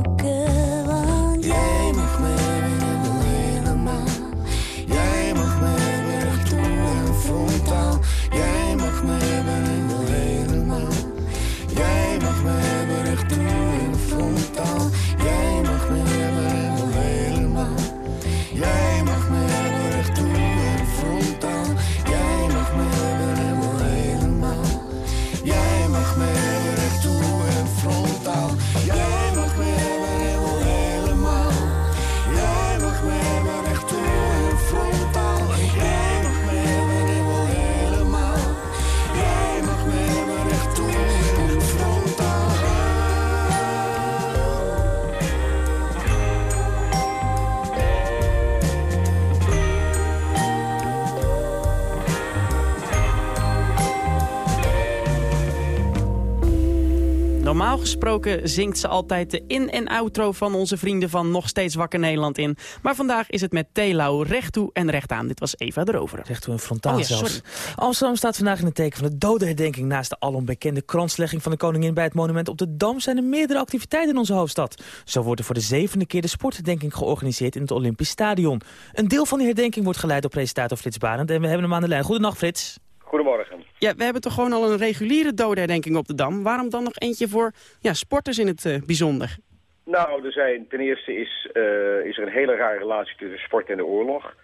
S4: Gesproken zingt ze altijd de in- en outro van onze vrienden van Nog Steeds Wakker Nederland in. Maar vandaag is het met Telau recht toe en recht aan. Dit was Eva erover.
S3: Recht toe en frontaal
S4: Oh ja,
S3: zelfs.
S4: sorry.
S3: Amsterdam staat vandaag in het teken van de dodenherdenking. Naast de alom bekende kranslegging van de koningin bij het monument op de Dam... zijn er meerdere activiteiten in onze hoofdstad. Zo wordt er voor de zevende keer de sportherdenking georganiseerd in het Olympisch Stadion. Een deel van die herdenking wordt geleid door presentator Frits Barend. En we hebben hem aan de lijn. Goedenacht Frits.
S15: Goedemorgen.
S4: Ja, we hebben toch gewoon al een reguliere dodenherdenking op de Dam. Waarom dan nog eentje voor ja, sporters in het eh, bijzonder?
S15: Nou, er zijn, ten eerste is, eh, is er een hele rare relatie tussen sport en de oorlog.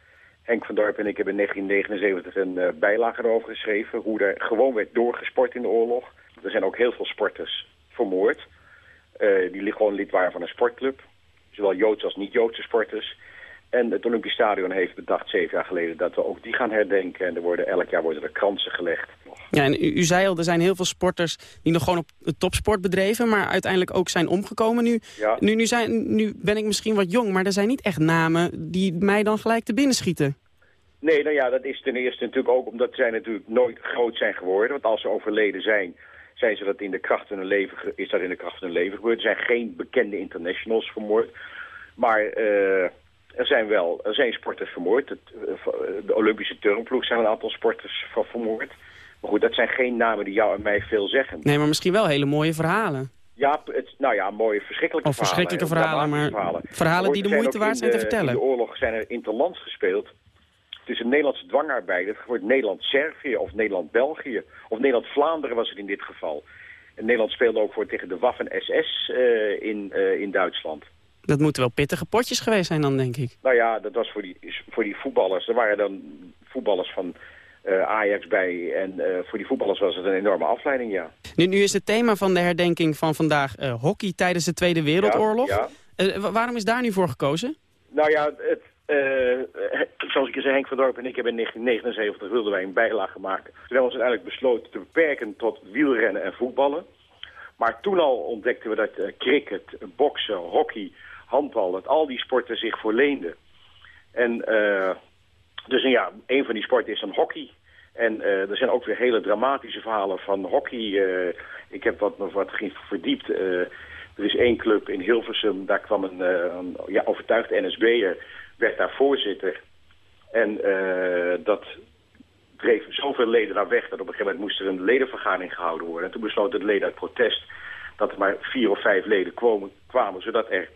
S15: Henk van Dorp en ik hebben in 1979 een eh, bijlage erover geschreven... hoe er gewoon werd doorgesport in de oorlog. Er zijn ook heel veel sporters vermoord. die gewoon lid waren van een sportclub. Zowel Joodse als niet-Joodse sporters. En het Olympisch Stadion heeft bedacht zeven jaar geleden dat we ook die gaan herdenken. En er worden, elk jaar worden er kransen gelegd.
S4: Ja, en u, u zei al, er zijn heel veel sporters die nog gewoon op het topsport bedreven... maar uiteindelijk ook zijn omgekomen. Nu,
S15: Ja.
S4: nu, nu, zijn, nu ben ik misschien wat jong, maar er zijn niet echt namen... die mij dan gelijk te binnen schieten.
S15: Nee, nou ja, dat is ten eerste natuurlijk ook omdat zij natuurlijk nooit groot zijn geworden. Want als ze overleden zijn, zijn ze dat in de kracht van hun leven, is dat in de kracht van hun leven gebeurd. Er zijn geen bekende internationals vermoord. Maar eh, er zijn wel, er zijn sporters vermoord. Het, eh, de Olympische turnploeg zijn een aantal sporters van vermoord. Maar goed, dat zijn geen namen die jou en mij veel zeggen.
S4: Nee, maar misschien wel hele mooie verhalen.
S15: Ja, het, nou ja, mooie verschrikkelijke
S4: Of verschrikkelijke verhalen, maar verhalen die de moeite waard zijn te vertellen.
S15: In de oorlog zijn er interlands gespeeld. Tussen Nederlandse dwangarbeiders, het wordt Nederland-Servië of Nederland-België. Of Nederland-Vlaanderen was het in dit geval. En Nederland speelde ook voor tegen de Waffen-SS eh, in, eh, in Duitsland.
S4: Dat moeten wel pittige potjes geweest zijn dan, denk ik.
S15: Nou ja, dat was voor die, voor die voetballers. Er waren dan voetballers van eh, Ajax bij. En eh, voor die voetballers was het een enorme afleiding, ja.
S4: Nu, nu is het thema van de herdenking van vandaag eh, hockey tijdens de Tweede Wereldoorlog.
S15: Ja,
S4: waarom is daar nu voor gekozen?
S15: Nou ja, het, zoals ik je zei, Henk van Dorp en ik hebben in 1979 wilden wij een bijlage maken. Hebben we ons uiteindelijk besloten te beperken tot wielrennen en voetballen. Maar toen al ontdekten we dat eh, cricket, boksen, hockey, handbal, dat al die sporten zich voorleenden. En eh, dus ja, een van die sporten is dan hockey. En eh, er zijn ook weer hele dramatische verhalen van hockey. ik heb wat, wat verdiept. er is één club in Hilversum, daar kwam een, ja, overtuigd NSB'er, werd daar voorzitter. En dat dreef zoveel leden daar weg dat op een gegeven moment moest er een ledenvergadering gehouden worden. En toen besloten de leden uit protest dat er maar vier of vijf leden kwamen, kwamen zodat er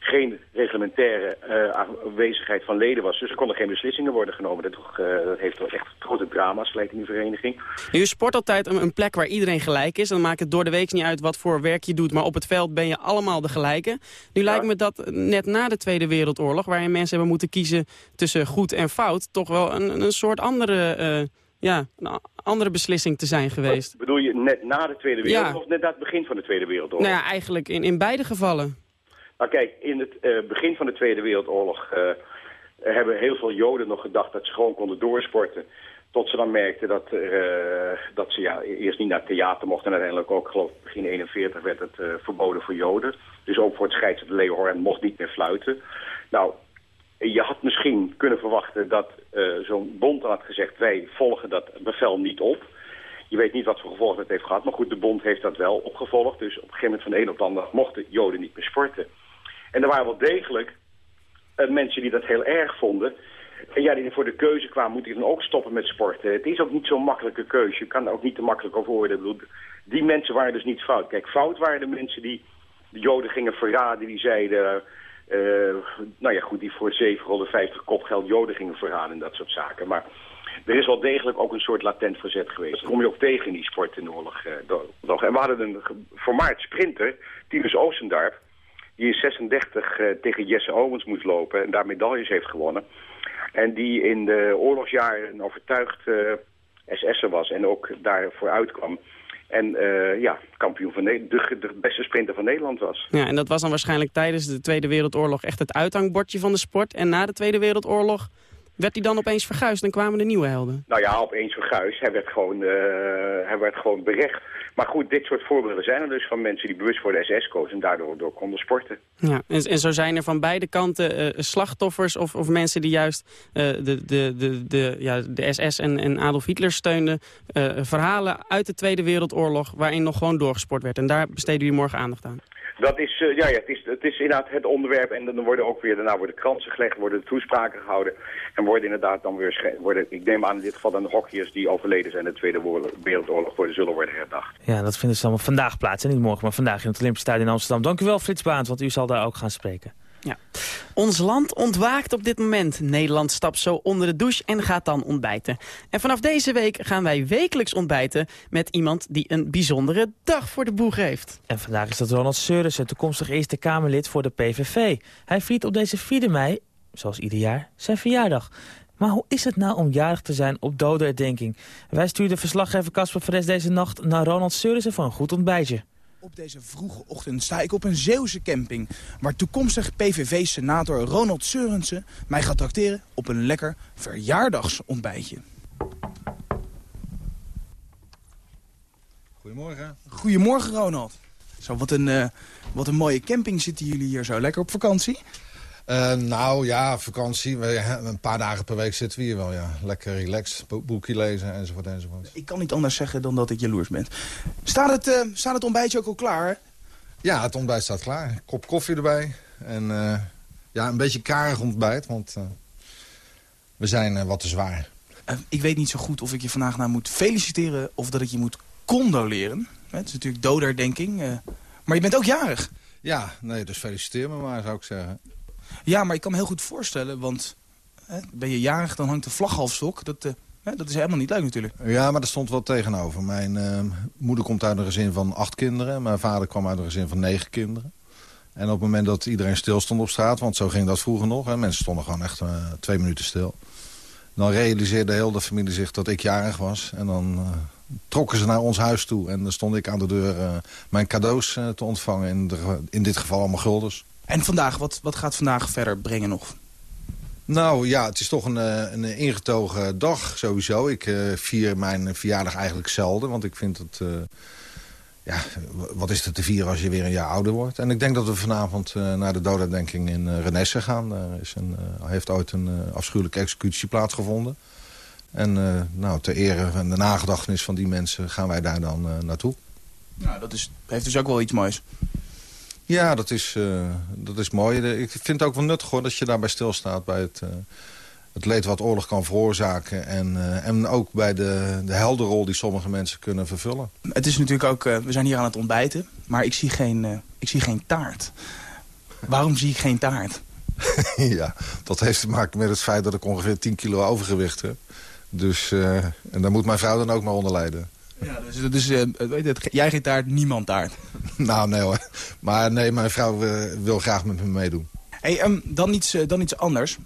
S15: geen reglementaire eh, aanwezigheid van leden was. Dus er konden geen beslissingen worden genomen. Dat, toch, eh, dat heeft toch echt grote drama's geleid in die vereniging.
S4: Nu is sport altijd een, een plek waar iedereen gelijk is. Dan maakt het door de week niet uit wat voor werk je doet. Maar op het veld ben je allemaal de gelijke. Nu lijkt me dat net na de Tweede Wereldoorlog... waarin mensen hebben moeten kiezen tussen goed en fout... toch wel een, een soort andere, eh, ja, een andere beslissing te zijn geweest.
S15: Bedoel je net na de Tweede
S4: Ja.
S15: Wereldoorlog of net na het begin van de Tweede Wereldoorlog?
S4: Nou ja, eigenlijk in, in beide gevallen.
S15: Nou kijk, in het eh, begin van de Tweede Wereldoorlog eh, hebben heel veel Joden nog gedacht dat ze gewoon konden doorsporten. Tot ze dan merkten dat, eh, dat ze ja, eerst niet naar theater mochten. En uiteindelijk ook, geloof ik, begin 41 werd het verboden voor Joden. Dus ook voor het scheidsrechter Horn mocht niet meer fluiten. Nou, je had misschien kunnen verwachten dat zo'n bond had gezegd... wij volgen dat bevel niet op. Je weet niet wat voor gevolgen het heeft gehad. Maar goed, de bond heeft dat wel opgevolgd. Dus op een gegeven moment van de een op de andere dag mochten Joden niet meer sporten. En er waren wel degelijk eh, mensen die dat heel erg vonden. En ja, die voor de keuze kwamen, moet ik dan ook stoppen met sporten? Het is ook niet zo'n makkelijke keuze. Je kan er ook niet te makkelijk over oordelen. Die mensen waren dus niet fout. Kijk, fout waren de mensen die de Joden gingen verraden. Die zeiden, eh, nou ja goed, die voor 750 kopgeld Joden gingen verraden en dat soort zaken. Maar er is wel degelijk ook een soort latent verzet geweest. Dat kom je ook tegen in die sport in oorlog. eh. En we hadden een vermaard sprinter, Tinus Oostendarp. Die in 36 eh, tegen Jesse Owens moest lopen en daar medailles heeft gewonnen. En die in de oorlogsjaren een overtuigd eh SS'er was en ook daarvoor uitkwam. En eh, ja, kampioen van de, de beste sprinter van Nederland was.
S4: Ja, en dat was dan waarschijnlijk tijdens de Tweede Wereldoorlog echt het uithangbordje van de sport. En na de Tweede Wereldoorlog Werd hij dan opeens verguisd en kwamen de nieuwe helden?
S15: Nou ja, opeens verguisd. Hij werd gewoon, eh, hij werd gewoon berecht. Maar goed, dit soort voorbeelden zijn er dus van mensen die bewust voor de SS kozen en daardoor door konden sporten.
S4: Ja, en, en zo zijn er van beide kanten eh, slachtoffers of, of mensen die juist eh, de, de, de, de, ja, de SS en, en Adolf Hitler steunden. eh, verhalen uit de Tweede Wereldoorlog waarin nog gewoon doorgesport werd. En daar besteden jullie morgen aandacht aan.
S15: Dat is, eh, ja, ja het, is, het is inderdaad het onderwerp en dan worden ook weer, daarna worden kransen gelegd, worden toespraken gehouden. En worden inderdaad dan weer, worden, ik neem aan in dit geval dan de hockeyers die overleden zijn in de Tweede Wereldoorlog worden, zullen worden herdacht.
S3: Ja, dat vinden ze allemaal vandaag plaats. En niet morgen, maar vandaag in het Olympisch Stadion in Amsterdam. Dank u wel, Frits Baans, want u zal daar ook gaan spreken.
S4: Ja. Ons land ontwaakt op dit moment. Nederland stapt zo onder de douche en gaat dan ontbijten. En vanaf deze week gaan wij wekelijks ontbijten met iemand die een bijzondere dag voor de boeg heeft.
S3: En vandaag is dat Ronald Seurissen, toekomstig Eerste Kamerlid voor de PVV. Hij viert op deze 4 mei, zoals ieder jaar, zijn verjaardag. Maar hoe is het nou om jarig te zijn op dodenherdenking? Wij stuurden verslaggever Casper Fres deze nacht naar Ronald Seurissen voor een goed ontbijtje.
S16: Op deze vroege ochtend sta ik op een Zeeuwse camping... waar toekomstig PVV-senator Ronald Seurensen mij gaat tracteren op een lekker verjaardagsontbijtje.
S17: Goedemorgen.
S16: Goedemorgen, Ronald. Zo, wat een, eh, wat een mooie camping zitten jullie hier zo. Lekker op vakantie?
S17: Eh, nou ja, vakantie. We- Een paar dagen per week zitten we hier wel, ja. Lekker relaxed, bo- boekje lezen enzovoort enzovoort.
S16: Ik kan niet anders zeggen dan dat ik jaloers ben. Staat het, eh, staat het ontbijtje ook al klaar?
S17: Ja, het ontbijt staat klaar. Kop koffie erbij. En eh, ja, een beetje karig ontbijt, want we zijn wat te zwaar.
S16: Ik weet niet zo goed of ik je vandaag nou moet feliciteren of dat ik je moet condoleren. Het is natuurlijk doderdenking. maar je bent ook jarig.
S17: Ja, nee, dus feliciteer me maar, zou ik zeggen.
S16: Ja, maar ik kan me heel goed voorstellen, want hè, ben je jarig, dan hangt de vlag half stok. Dat, eh, hè, dat is helemaal niet leuk natuurlijk.
S17: Ja, maar er stond wel tegenover. Mijn eh, moeder komt uit een gezin van acht kinderen. Mijn vader kwam uit een gezin van negen kinderen. En op het moment dat iedereen stil stond op straat... want zo ging dat vroeger nog... Hè, mensen stonden gewoon echt eh, twee minuten stil... dan realiseerde heel de familie zich dat ik jarig was. En dan eh, trokken ze naar ons huis toe. En dan stond ik aan de deur mijn cadeaus te ontvangen. In, de- in dit geval allemaal guldens.
S16: En vandaag, wat, wat gaat vandaag verder brengen nog?
S17: Nou ja, het is toch een, eh, een ingetogen dag sowieso. Ik eh, vier mijn verjaardag eigenlijk zelden. Want ik vind het... eh, ja, wat is er te vieren als je weer een jaar ouder wordt? En ik denk dat we vanavond naar de doodherdenking in uh, Renesse gaan. Daar is een, heeft ooit een afschuwelijke executie plaatsgevonden. En nou, ter ere en de nagedachtenis van die mensen gaan wij daar dan naartoe.
S16: Nou, dat is, heeft dus ook wel iets moois.
S17: Ja, dat is, eh, dat is mooi. Ik vind het ook wel nuttig hoor, dat je daarbij stilstaat bij het, eh, het leed wat oorlog kan veroorzaken. En, eh, en ook bij de, de helderrol die sommige mensen kunnen vervullen.
S16: Het is natuurlijk ook, we zijn hier aan het ontbijten, maar ik zie geen, ik zie geen taart. Waarom zie ik geen taart?
S17: ja, dat heeft te maken met het feit dat ik ongeveer 10 kilo overgewicht heb. Dus, en daar moet mijn vrouw dan ook maar onder lijden.
S16: Ja, dus, dus weet je, het, jij geen taart, niemand taart.
S17: nou, nee hoor. Maar nee, mijn vrouw eh, wil graag met me meedoen.
S16: Hey, ehm, dan, iets, eh, dan iets anders.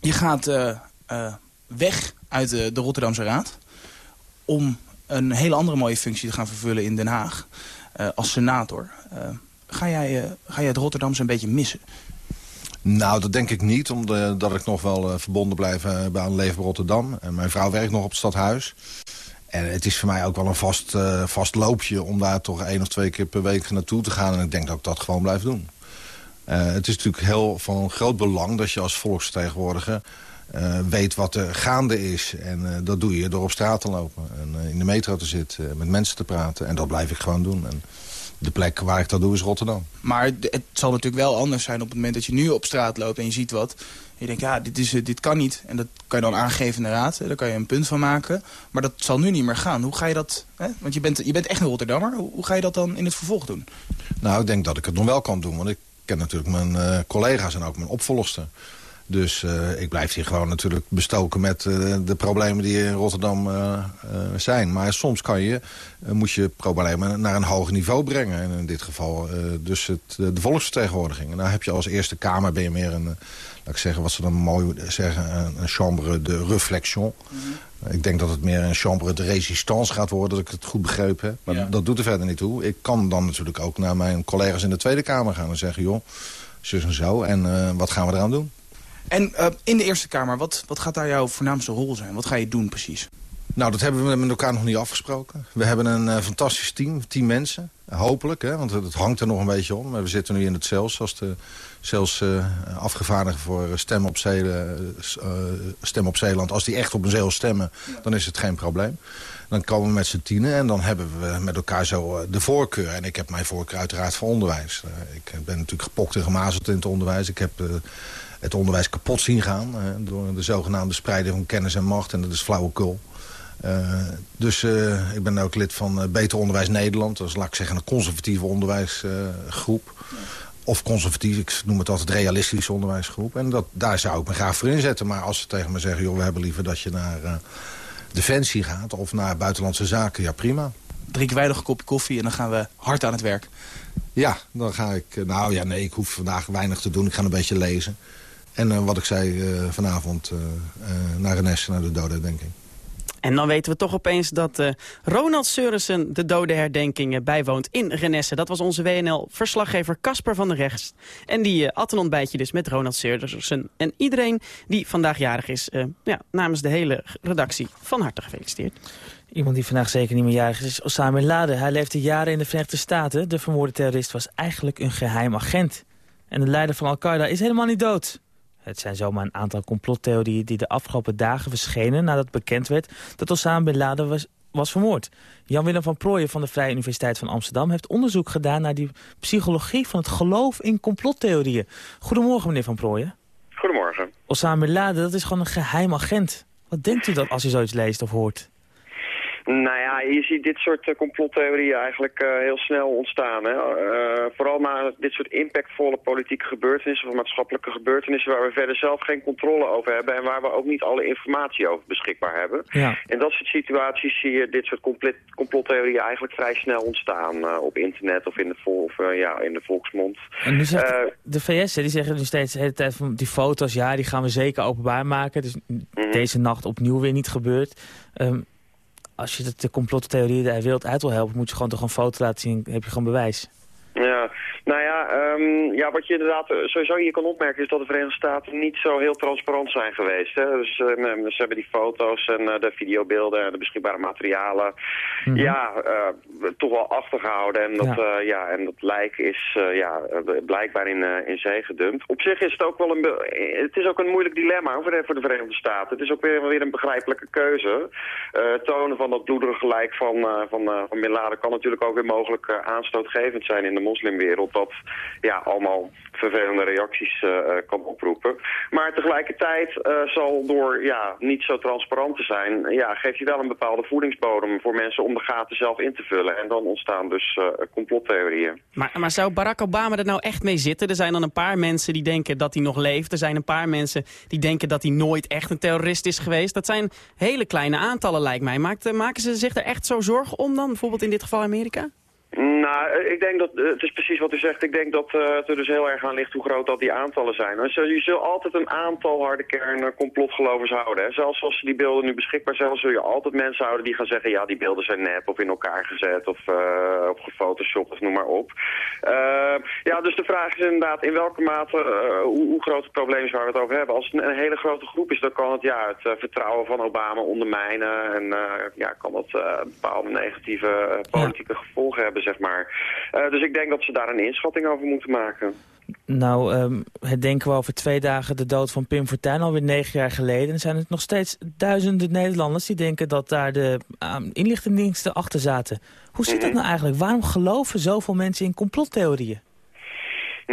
S16: Je gaat eh, weg uit de, de Rotterdamse Raad... om een hele andere mooie functie te gaan vervullen in Den Haag. als senator. Ga, jij, ga jij het Rotterdamse een beetje missen?
S17: Nou, dat denk ik niet, omdat ik nog wel verbonden blijf bij aan Leven Rotterdam. En mijn vrouw werkt nog op het stadhuis. En het is voor mij ook wel een vast, eh, vast loopje om daar toch één of twee keer per week naartoe te gaan. En ik denk dat ik dat gewoon blijf doen. Eh, het is natuurlijk heel van groot belang dat je als volksvertegenwoordiger eh, weet wat er gaande is. En dat doe je door op straat te lopen en in de metro te zitten, met mensen te praten. En dat blijf ik gewoon doen. En de plek waar ik dat doe is Rotterdam.
S16: Maar het zal natuurlijk wel anders zijn op het moment dat je nu op straat loopt en je ziet wat. Je denkt, ja, dit, is, dit kan niet. En dat kan je dan aangeven in de raad. Daar kan je een punt van maken. Maar dat zal nu niet meer gaan. Hoe ga je dat... Hè? Want je bent, je bent echt een Rotterdammer. Hoe, ga je dat dan in het vervolg doen?
S17: Nou, ik denk dat ik het nog wel kan doen. Want ik ken natuurlijk mijn eh, collega's en ook mijn opvolgster. Dus eh, ik blijf hier gewoon natuurlijk bestoken met eh, de problemen die in Rotterdam zijn. Maar soms kan je, moet je problemen naar een hoger niveau brengen. En in dit geval dus het, de volksvertegenwoordiging. En daar heb je als Eerste Kamer ben je meer een, laat ik zeggen, wat ze dan mooi zeggen, een, een chambre de réflexion. Ik denk dat het meer een chambre de résistance gaat worden, dat ik het goed begrepen heb. Maar dat doet er verder niet toe. Ik kan dan natuurlijk ook naar mijn collega's in de Tweede Kamer gaan en zeggen... joh, zus en zo, en eh, wat gaan we eraan doen?
S16: En eh, in de Eerste Kamer, wat, wat gaat daar jouw voornaamste rol zijn? Wat ga je doen precies?
S17: Nou, dat hebben we met elkaar nog niet afgesproken. We hebben een eh, fantastisch team, tien mensen. Hopelijk, hè, want het hangt er nog een beetje om. We zitten nu in het CELS als de CELS uh, voor stem op, Zee, uh, stem op Zeeland. Als die echt op een zeel stemmen, dan is het geen probleem. Dan komen we met z'n tienen en dan hebben we met elkaar zo de voorkeur. En ik heb mijn voorkeur uiteraard voor onderwijs. ik ben natuurlijk gepokt en gemazeld in het onderwijs. Ik heb het onderwijs kapot zien gaan door de zogenaamde spreiding van kennis en macht. En dat is flauwekul. Uh, dus uh, ik ben ook lid van uh, Beter Onderwijs Nederland. Dat is, laat ik zeggen, een conservatieve onderwijsgroep. Of conservatief, ik noem het altijd realistische onderwijsgroep. En dat, daar zou ik me graag voor inzetten. Maar als ze tegen me zeggen, joh, we hebben liever dat je naar Defensie gaat... of naar Buitenlandse Zaken, ja prima.
S16: Drinken wij nog een kopje koffie en dan gaan we hard aan het werk.
S17: Ja, dan ga ik... Nou ja, nee, ik hoef vandaag weinig te doen. Ik ga een beetje lezen. En wat ik zei vanavond naar Renesse, naar de dodenherdenking.
S4: En dan weten we toch opeens dat uh, Ronald Seurissen de dode herdenking bijwoont in Renesse. Dat was onze WNL-verslaggever Casper van der Rechts. En die uh, at een ontbijtje dus met Ronald Seurissen. En iedereen die vandaag jarig is, uh, ja, namens de hele redactie, van harte gefeliciteerd.
S3: Iemand die vandaag zeker niet meer jarig is, is Osama Bin Laden. Hij leefde jaren in de Verenigde Staten. De vermoorde terrorist was eigenlijk een geheim agent. En de leider van Al-Qaeda is helemaal niet dood. Het zijn zomaar een aantal complottheorieën die de afgelopen dagen verschenen... nadat bekend werd dat Osama Bin Laden was, was vermoord. Jan-Willem van Prooijen van de Vrije Universiteit van Amsterdam... heeft onderzoek gedaan naar die psychologie van het geloof in complottheorieën. Goedemorgen, meneer van Prooijen.
S18: Goedemorgen.
S3: Osama Bin Laden, dat is gewoon een geheim agent. Wat denkt u dat als u zoiets leest of hoort?
S18: Nou ja, je ziet dit soort uh, complottheorieën eigenlijk uh, heel snel ontstaan. Hè? Uh, vooral na dit soort impactvolle politieke gebeurtenissen of maatschappelijke gebeurtenissen waar we verder zelf geen controle over hebben en waar we ook niet alle informatie over beschikbaar hebben.
S3: Ja.
S18: In dat soort situaties zie je dit soort complottheorieën eigenlijk vrij snel ontstaan op internet of in de, vol, of, ja, in de volksmond.
S3: En nu zegt de VS, die zeggen nu steeds de hele tijd van die foto's, ja, die gaan we zeker openbaar maken. Dus mm -hmm. deze nacht opnieuw weer niet gebeurd. Um, als je de complottheorie de wereld uit wil helpen... moet je gewoon toch een foto laten zien, heb je gewoon bewijs.
S18: Nou ja, um, ja, wat je inderdaad sowieso hier kan opmerken is dat de Verenigde Staten niet zo heel transparant zijn geweest. Hè? Dus uh, ze hebben die foto's en uh, de videobeelden en de beschikbare materialen mm -hmm. ja, uh, toch wel achtergehouden. En dat, ja. ja en dat lijk is ja, blijkbaar in, in zee gedumpt. Op zich is het ook wel een, het is ook een moeilijk dilemma voor de, voor de Verenigde Staten. Het is ook weer, weer een begrijpelijke keuze. tonen van dat bloederige lijk van, van, van Bin Laden kan natuurlijk ook weer mogelijk aanstootgevend zijn in de moslimwereld. Dat ja, allemaal vervelende reacties uh, kan oproepen. Maar tegelijkertijd uh, zal door ja, niet zo transparant te zijn... Ja, geef je wel een bepaalde voedingsbodem voor mensen om de gaten zelf in te vullen. En dan ontstaan dus complottheorieën.
S4: Maar, maar zou Barack Obama er nou echt mee zitten? Er zijn dan een paar mensen die denken dat hij nog leeft. Er zijn een paar mensen die denken dat hij nooit echt een terrorist is geweest. Dat zijn hele kleine aantallen lijkt mij. Maakt, maken ze zich er echt zo zorgen om dan? Bijvoorbeeld in dit geval Amerika?
S18: Nou, ik denk dat, het is precies wat u zegt, ik denk dat uh, het er dus heel erg aan ligt hoe groot dat die aantallen zijn. Dus, uh, je zult altijd een aantal harde kern complotgelovers houden. Hè. Zelfs als die beelden nu beschikbaar zijn, zul je altijd mensen houden die gaan zeggen, ja die beelden zijn nep of in elkaar gezet of, uh, of gefotoshopt of noem maar op. ja, dus de vraag is inderdaad in welke mate, hoe, hoe, groot het probleem is waar we het over hebben. Als het een, een hele grote groep is, dan kan het ja, het vertrouwen van Obama ondermijnen en ja, kan dat bepaalde negatieve politieke ja. gevolgen hebben, zeg maar. Uh, dus ik denk dat ze daar een inschatting over moeten maken.
S3: Nou, um, het denken we over twee dagen de dood van Pim Fortuyn, alweer negen jaar geleden. En er zijn er nog steeds duizenden Nederlanders die denken dat daar de uh, inlichtingendiensten achter zaten. Hoe zit dat nou eigenlijk? Waarom geloven zoveel mensen in complottheorieën?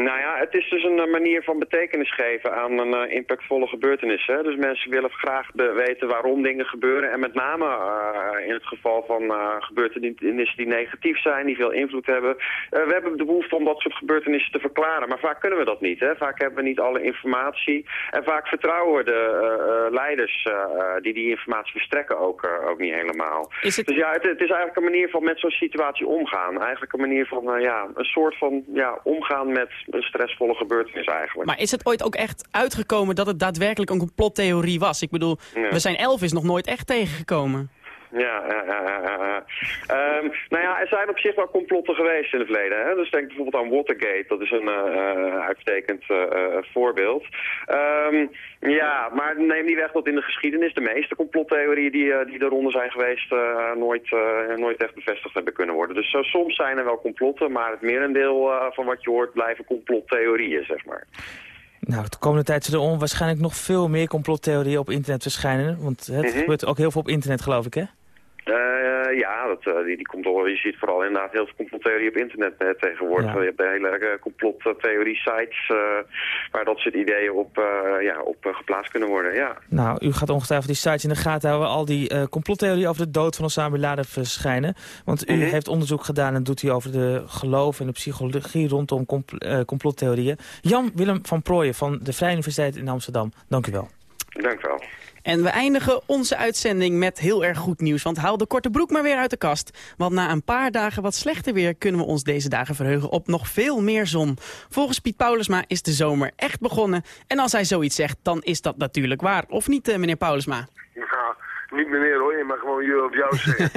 S18: Nou ja, het is dus een manier van betekenis geven aan een uh, impactvolle gebeurtenis. Hè? Dus mensen willen graag weten waarom dingen gebeuren. En met name uh, in het geval van uh, gebeurtenissen die negatief zijn, die veel invloed hebben. we hebben de behoefte om dat soort gebeurtenissen te verklaren. Maar vaak kunnen we dat niet. Hè? Vaak hebben we niet alle informatie. En vaak vertrouwen we de leiders die die informatie verstrekken ook, ook niet helemaal.
S4: Is het...
S18: Dus ja, het, het, is eigenlijk een manier van met zo'n situatie omgaan. Eigenlijk een manier van, ja, een soort van ja, omgaan met een stressvolle gebeurtenis eigenlijk.
S4: Maar is het ooit ook echt uitgekomen dat het daadwerkelijk een complottheorie was? Ik bedoel, ja. we zijn Elvis nog nooit echt tegengekomen.
S18: Ja, ja, ja. Ehm, nou ja, er zijn op zich wel complotten geweest in het verleden. Hè? Dus denk bijvoorbeeld aan Watergate, dat is een eh, eh, uitstekend eh, voorbeeld. Ehm, ja, maar neem niet weg dat in de geschiedenis de meeste complottheorieën die, die eronder zijn geweest nooit, nooit echt bevestigd hebben kunnen worden. Dus soms zijn er wel complotten, maar het merendeel van wat je hoort blijven complottheorieën, zeg maar.
S3: Nou, de komende tijd zullen er onwaarschijnlijk nog veel meer complottheorieën op internet verschijnen. Want het
S18: Mhm.
S3: gebeurt ook heel veel op internet, geloof ik, hè?
S18: Eh, ja, dat, eh, die, die komt al, je ziet vooral inderdaad heel veel complottheorie op internet eh, tegenwoordig.
S3: Ja.
S18: Je hebt de hele uh, complottheorie-sites eh, waar dat soort ideeën op, eh, ja, op eh, geplaatst kunnen worden, ja.
S3: Nou, u gaat ongetwijfeld die sites in de gaten houden... al die eh, complottheorieën over de dood van Osama Bin Laden verschijnen. Want u
S18: Mhm.
S3: heeft onderzoek gedaan en doet u over de geloof en de psychologie rondom compl- eh, complottheorieën. Jan-Willem van Prooijen van de Vrije Universiteit in Amsterdam, dank u wel.
S18: Dank wel.
S4: En we eindigen onze uitzending met heel erg goed nieuws. Want haal de korte broek maar weer uit de kast. Want na een paar dagen wat slechter weer... kunnen we ons deze dagen verheugen op nog veel meer zon. Volgens Piet Paulusma is de zomer echt begonnen. En als hij zoiets zegt, dan is dat natuurlijk waar. Of niet, eh, meneer Paulusma?
S19: Nou, niet meneer hoor, mag gewoon je op jou zeggen.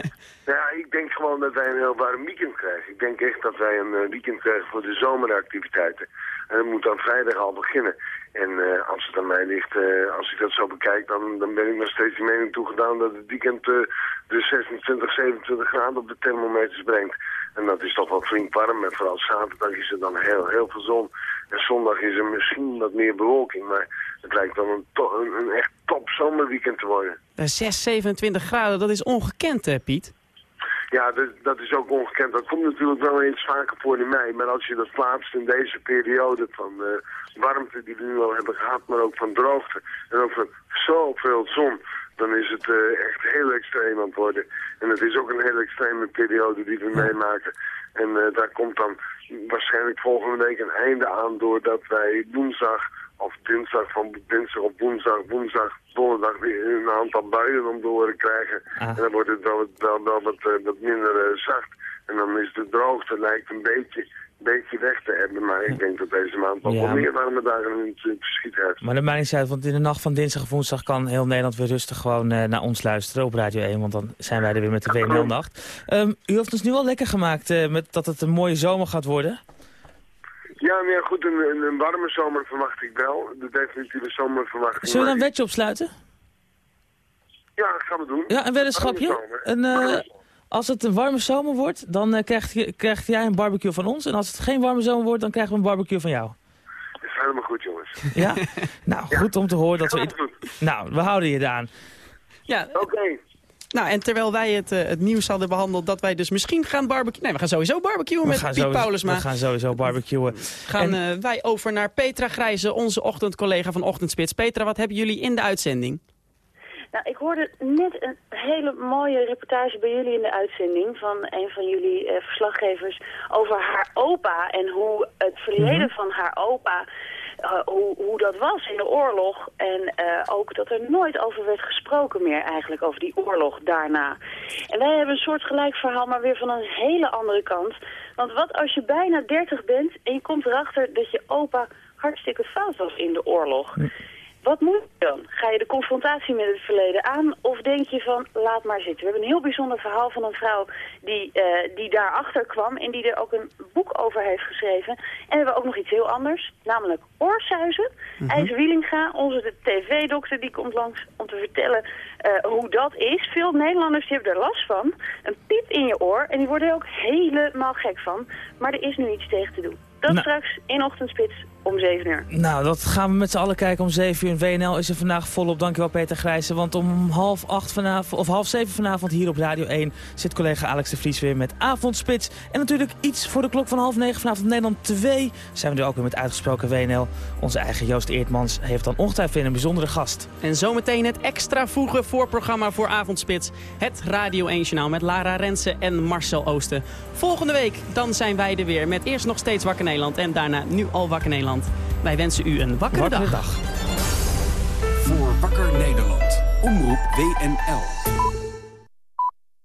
S19: nou ja, ik denk gewoon dat wij een heel warm weekend krijgen. Ik denk echt dat wij een eh, weekend krijgen voor de zomeractiviteiten. En dat moet dan vrijdag al beginnen. En eh, als het aan mij ligt, eh, als ik dat zo bekijk, dan, dan ben ik nog steeds die mening toegedaan dat het weekend eh, de 26, 27 graden op de thermometers brengt. En dat is toch wel flink warm. En vooral zaterdag is er dan heel, heel veel zon. En zondag is er misschien wat meer bewolking. Maar het lijkt wel een, een, echt top zomerweekend te worden.
S4: Eh, 6, 27 graden, dat is ongekend, hè, Piet?
S19: Ja, dat, dat is ook ongekend. Dat komt natuurlijk wel eens vaker voor in mei. Maar als je dat plaatst in deze periode van eh, warmte die we nu al hebben gehad, maar ook van droogte en ook van zoveel zon, dan is het eh, echt heel extreem aan het worden. En het is ook een heel extreme periode die we meemaken. En eh, daar komt dan waarschijnlijk volgende week een einde aan doordat wij woensdag of dinsdag van dinsdag op woensdag, woensdag, donderdag weer een aantal buien om de oren krijgen. En dan wordt het wel, wel, wel wat, eh, wat minder eh, zacht. En dan is de droogte lijkt een beetje, beetje weg te hebben. Maar ik denk dat deze maand nog
S3: Ja,
S19: wel
S3: maar-
S19: meer warme dagen in het, verschiet heeft.
S3: Maar dat maakt niet uit, want in de nacht van dinsdag of woensdag... kan heel Nederland weer rustig gewoon eh, naar ons luisteren op Radio 1. Want dan zijn wij er weer met de WNL-nacht. Ehm, u heeft ons nu al lekker gemaakt met dat het een mooie zomer gaat worden.
S19: Ja, maar ja, goed, een, een, een warme zomer verwacht ik wel. De definitieve zomer verwacht ik
S3: Zullen we een wetje opsluiten?
S19: Ja, dat gaan we doen.
S3: Ja, een weddenschapje. Een, eh, als het een warme zomer wordt, dan eh, krijgt, je, krijgt jij een barbecue van ons. En als het geen warme zomer wordt, dan krijgen we een barbecue van jou.
S19: Dat is helemaal goed, jongens.
S3: Ja? nou, goed om te horen dat we... Nou, we houden je eraan.
S4: Ja.
S19: Oké.
S4: Nou, en terwijl wij het, eh, het nieuws hadden behandeld dat wij dus misschien gaan barbecuen... Nee, we gaan sowieso barbecuen
S3: We
S4: met Piet
S3: sowieso,
S4: Paulusma.
S3: we gaan sowieso barbecuen.
S4: Gaan
S3: En-
S4: eh, wij over naar Petra Grijze, onze ochtendcollega van Ochtendspits. Petra, wat hebben jullie in de uitzending?
S6: Nou, ik hoorde net een hele mooie reportage bij jullie in de uitzending van een van jullie eh, verslaggevers over haar opa en hoe het verleden
S20: Mhm.
S6: van haar opa, eh, hoe, dat was in de oorlog. En eh, ook dat er nooit over werd gesproken meer eigenlijk, over die oorlog daarna. En wij hebben een soort gelijk verhaal, maar weer van een hele andere kant. Want wat als je bijna 30 bent en je komt erachter dat je opa hartstikke fout was in de oorlog? Wat moet je dan? Ga je de confrontatie met het verleden aan of denk je van laat maar zitten? We hebben een heel bijzonder verhaal van een vrouw die, eh, die daarachter kwam en die er ook een boek over heeft geschreven. En we hebben ook nog iets heel anders, namelijk oorsuizen.
S20: Mhm.
S6: IJs Wielinga, onze tv-dokter, die komt langs om te vertellen eh, hoe dat is. Veel Nederlanders die hebben er last van. Een piep in je oor en die worden er ook helemaal gek van. Maar er is nu iets tegen te doen. Dat
S3: Nou.
S6: straks in Ochtendspits om 7 uur.
S3: Nou, dat gaan we met z'n allen kijken om 7 uur. En WNL is er vandaag volop. Dankjewel Peter Grijzen. Want om half acht vanavond, of half zeven vanavond hier op Radio 1... zit collega Alex de Vries weer met Avondspits. En natuurlijk iets voor de klok van half negen vanavond op Nederland 2... zijn we er ook weer met uitgesproken WNL. Onze eigen Joost Eertmans heeft dan ongetwijfeld weer een bijzondere gast.
S4: En zometeen het extra vroege voorprogramma voor Avondspits. Het Radio 1 Journaal met Lara Rensen en Marcel Oosten. Volgende week dan zijn wij er weer met eerst nog steeds Wakker Nederland... en daarna nu al Wakker Nederland. Wij wensen u een wakkere,
S3: Wakkere
S4: dag.
S3: dag.
S21: Voor Wakker Nederland. Omroep WNL.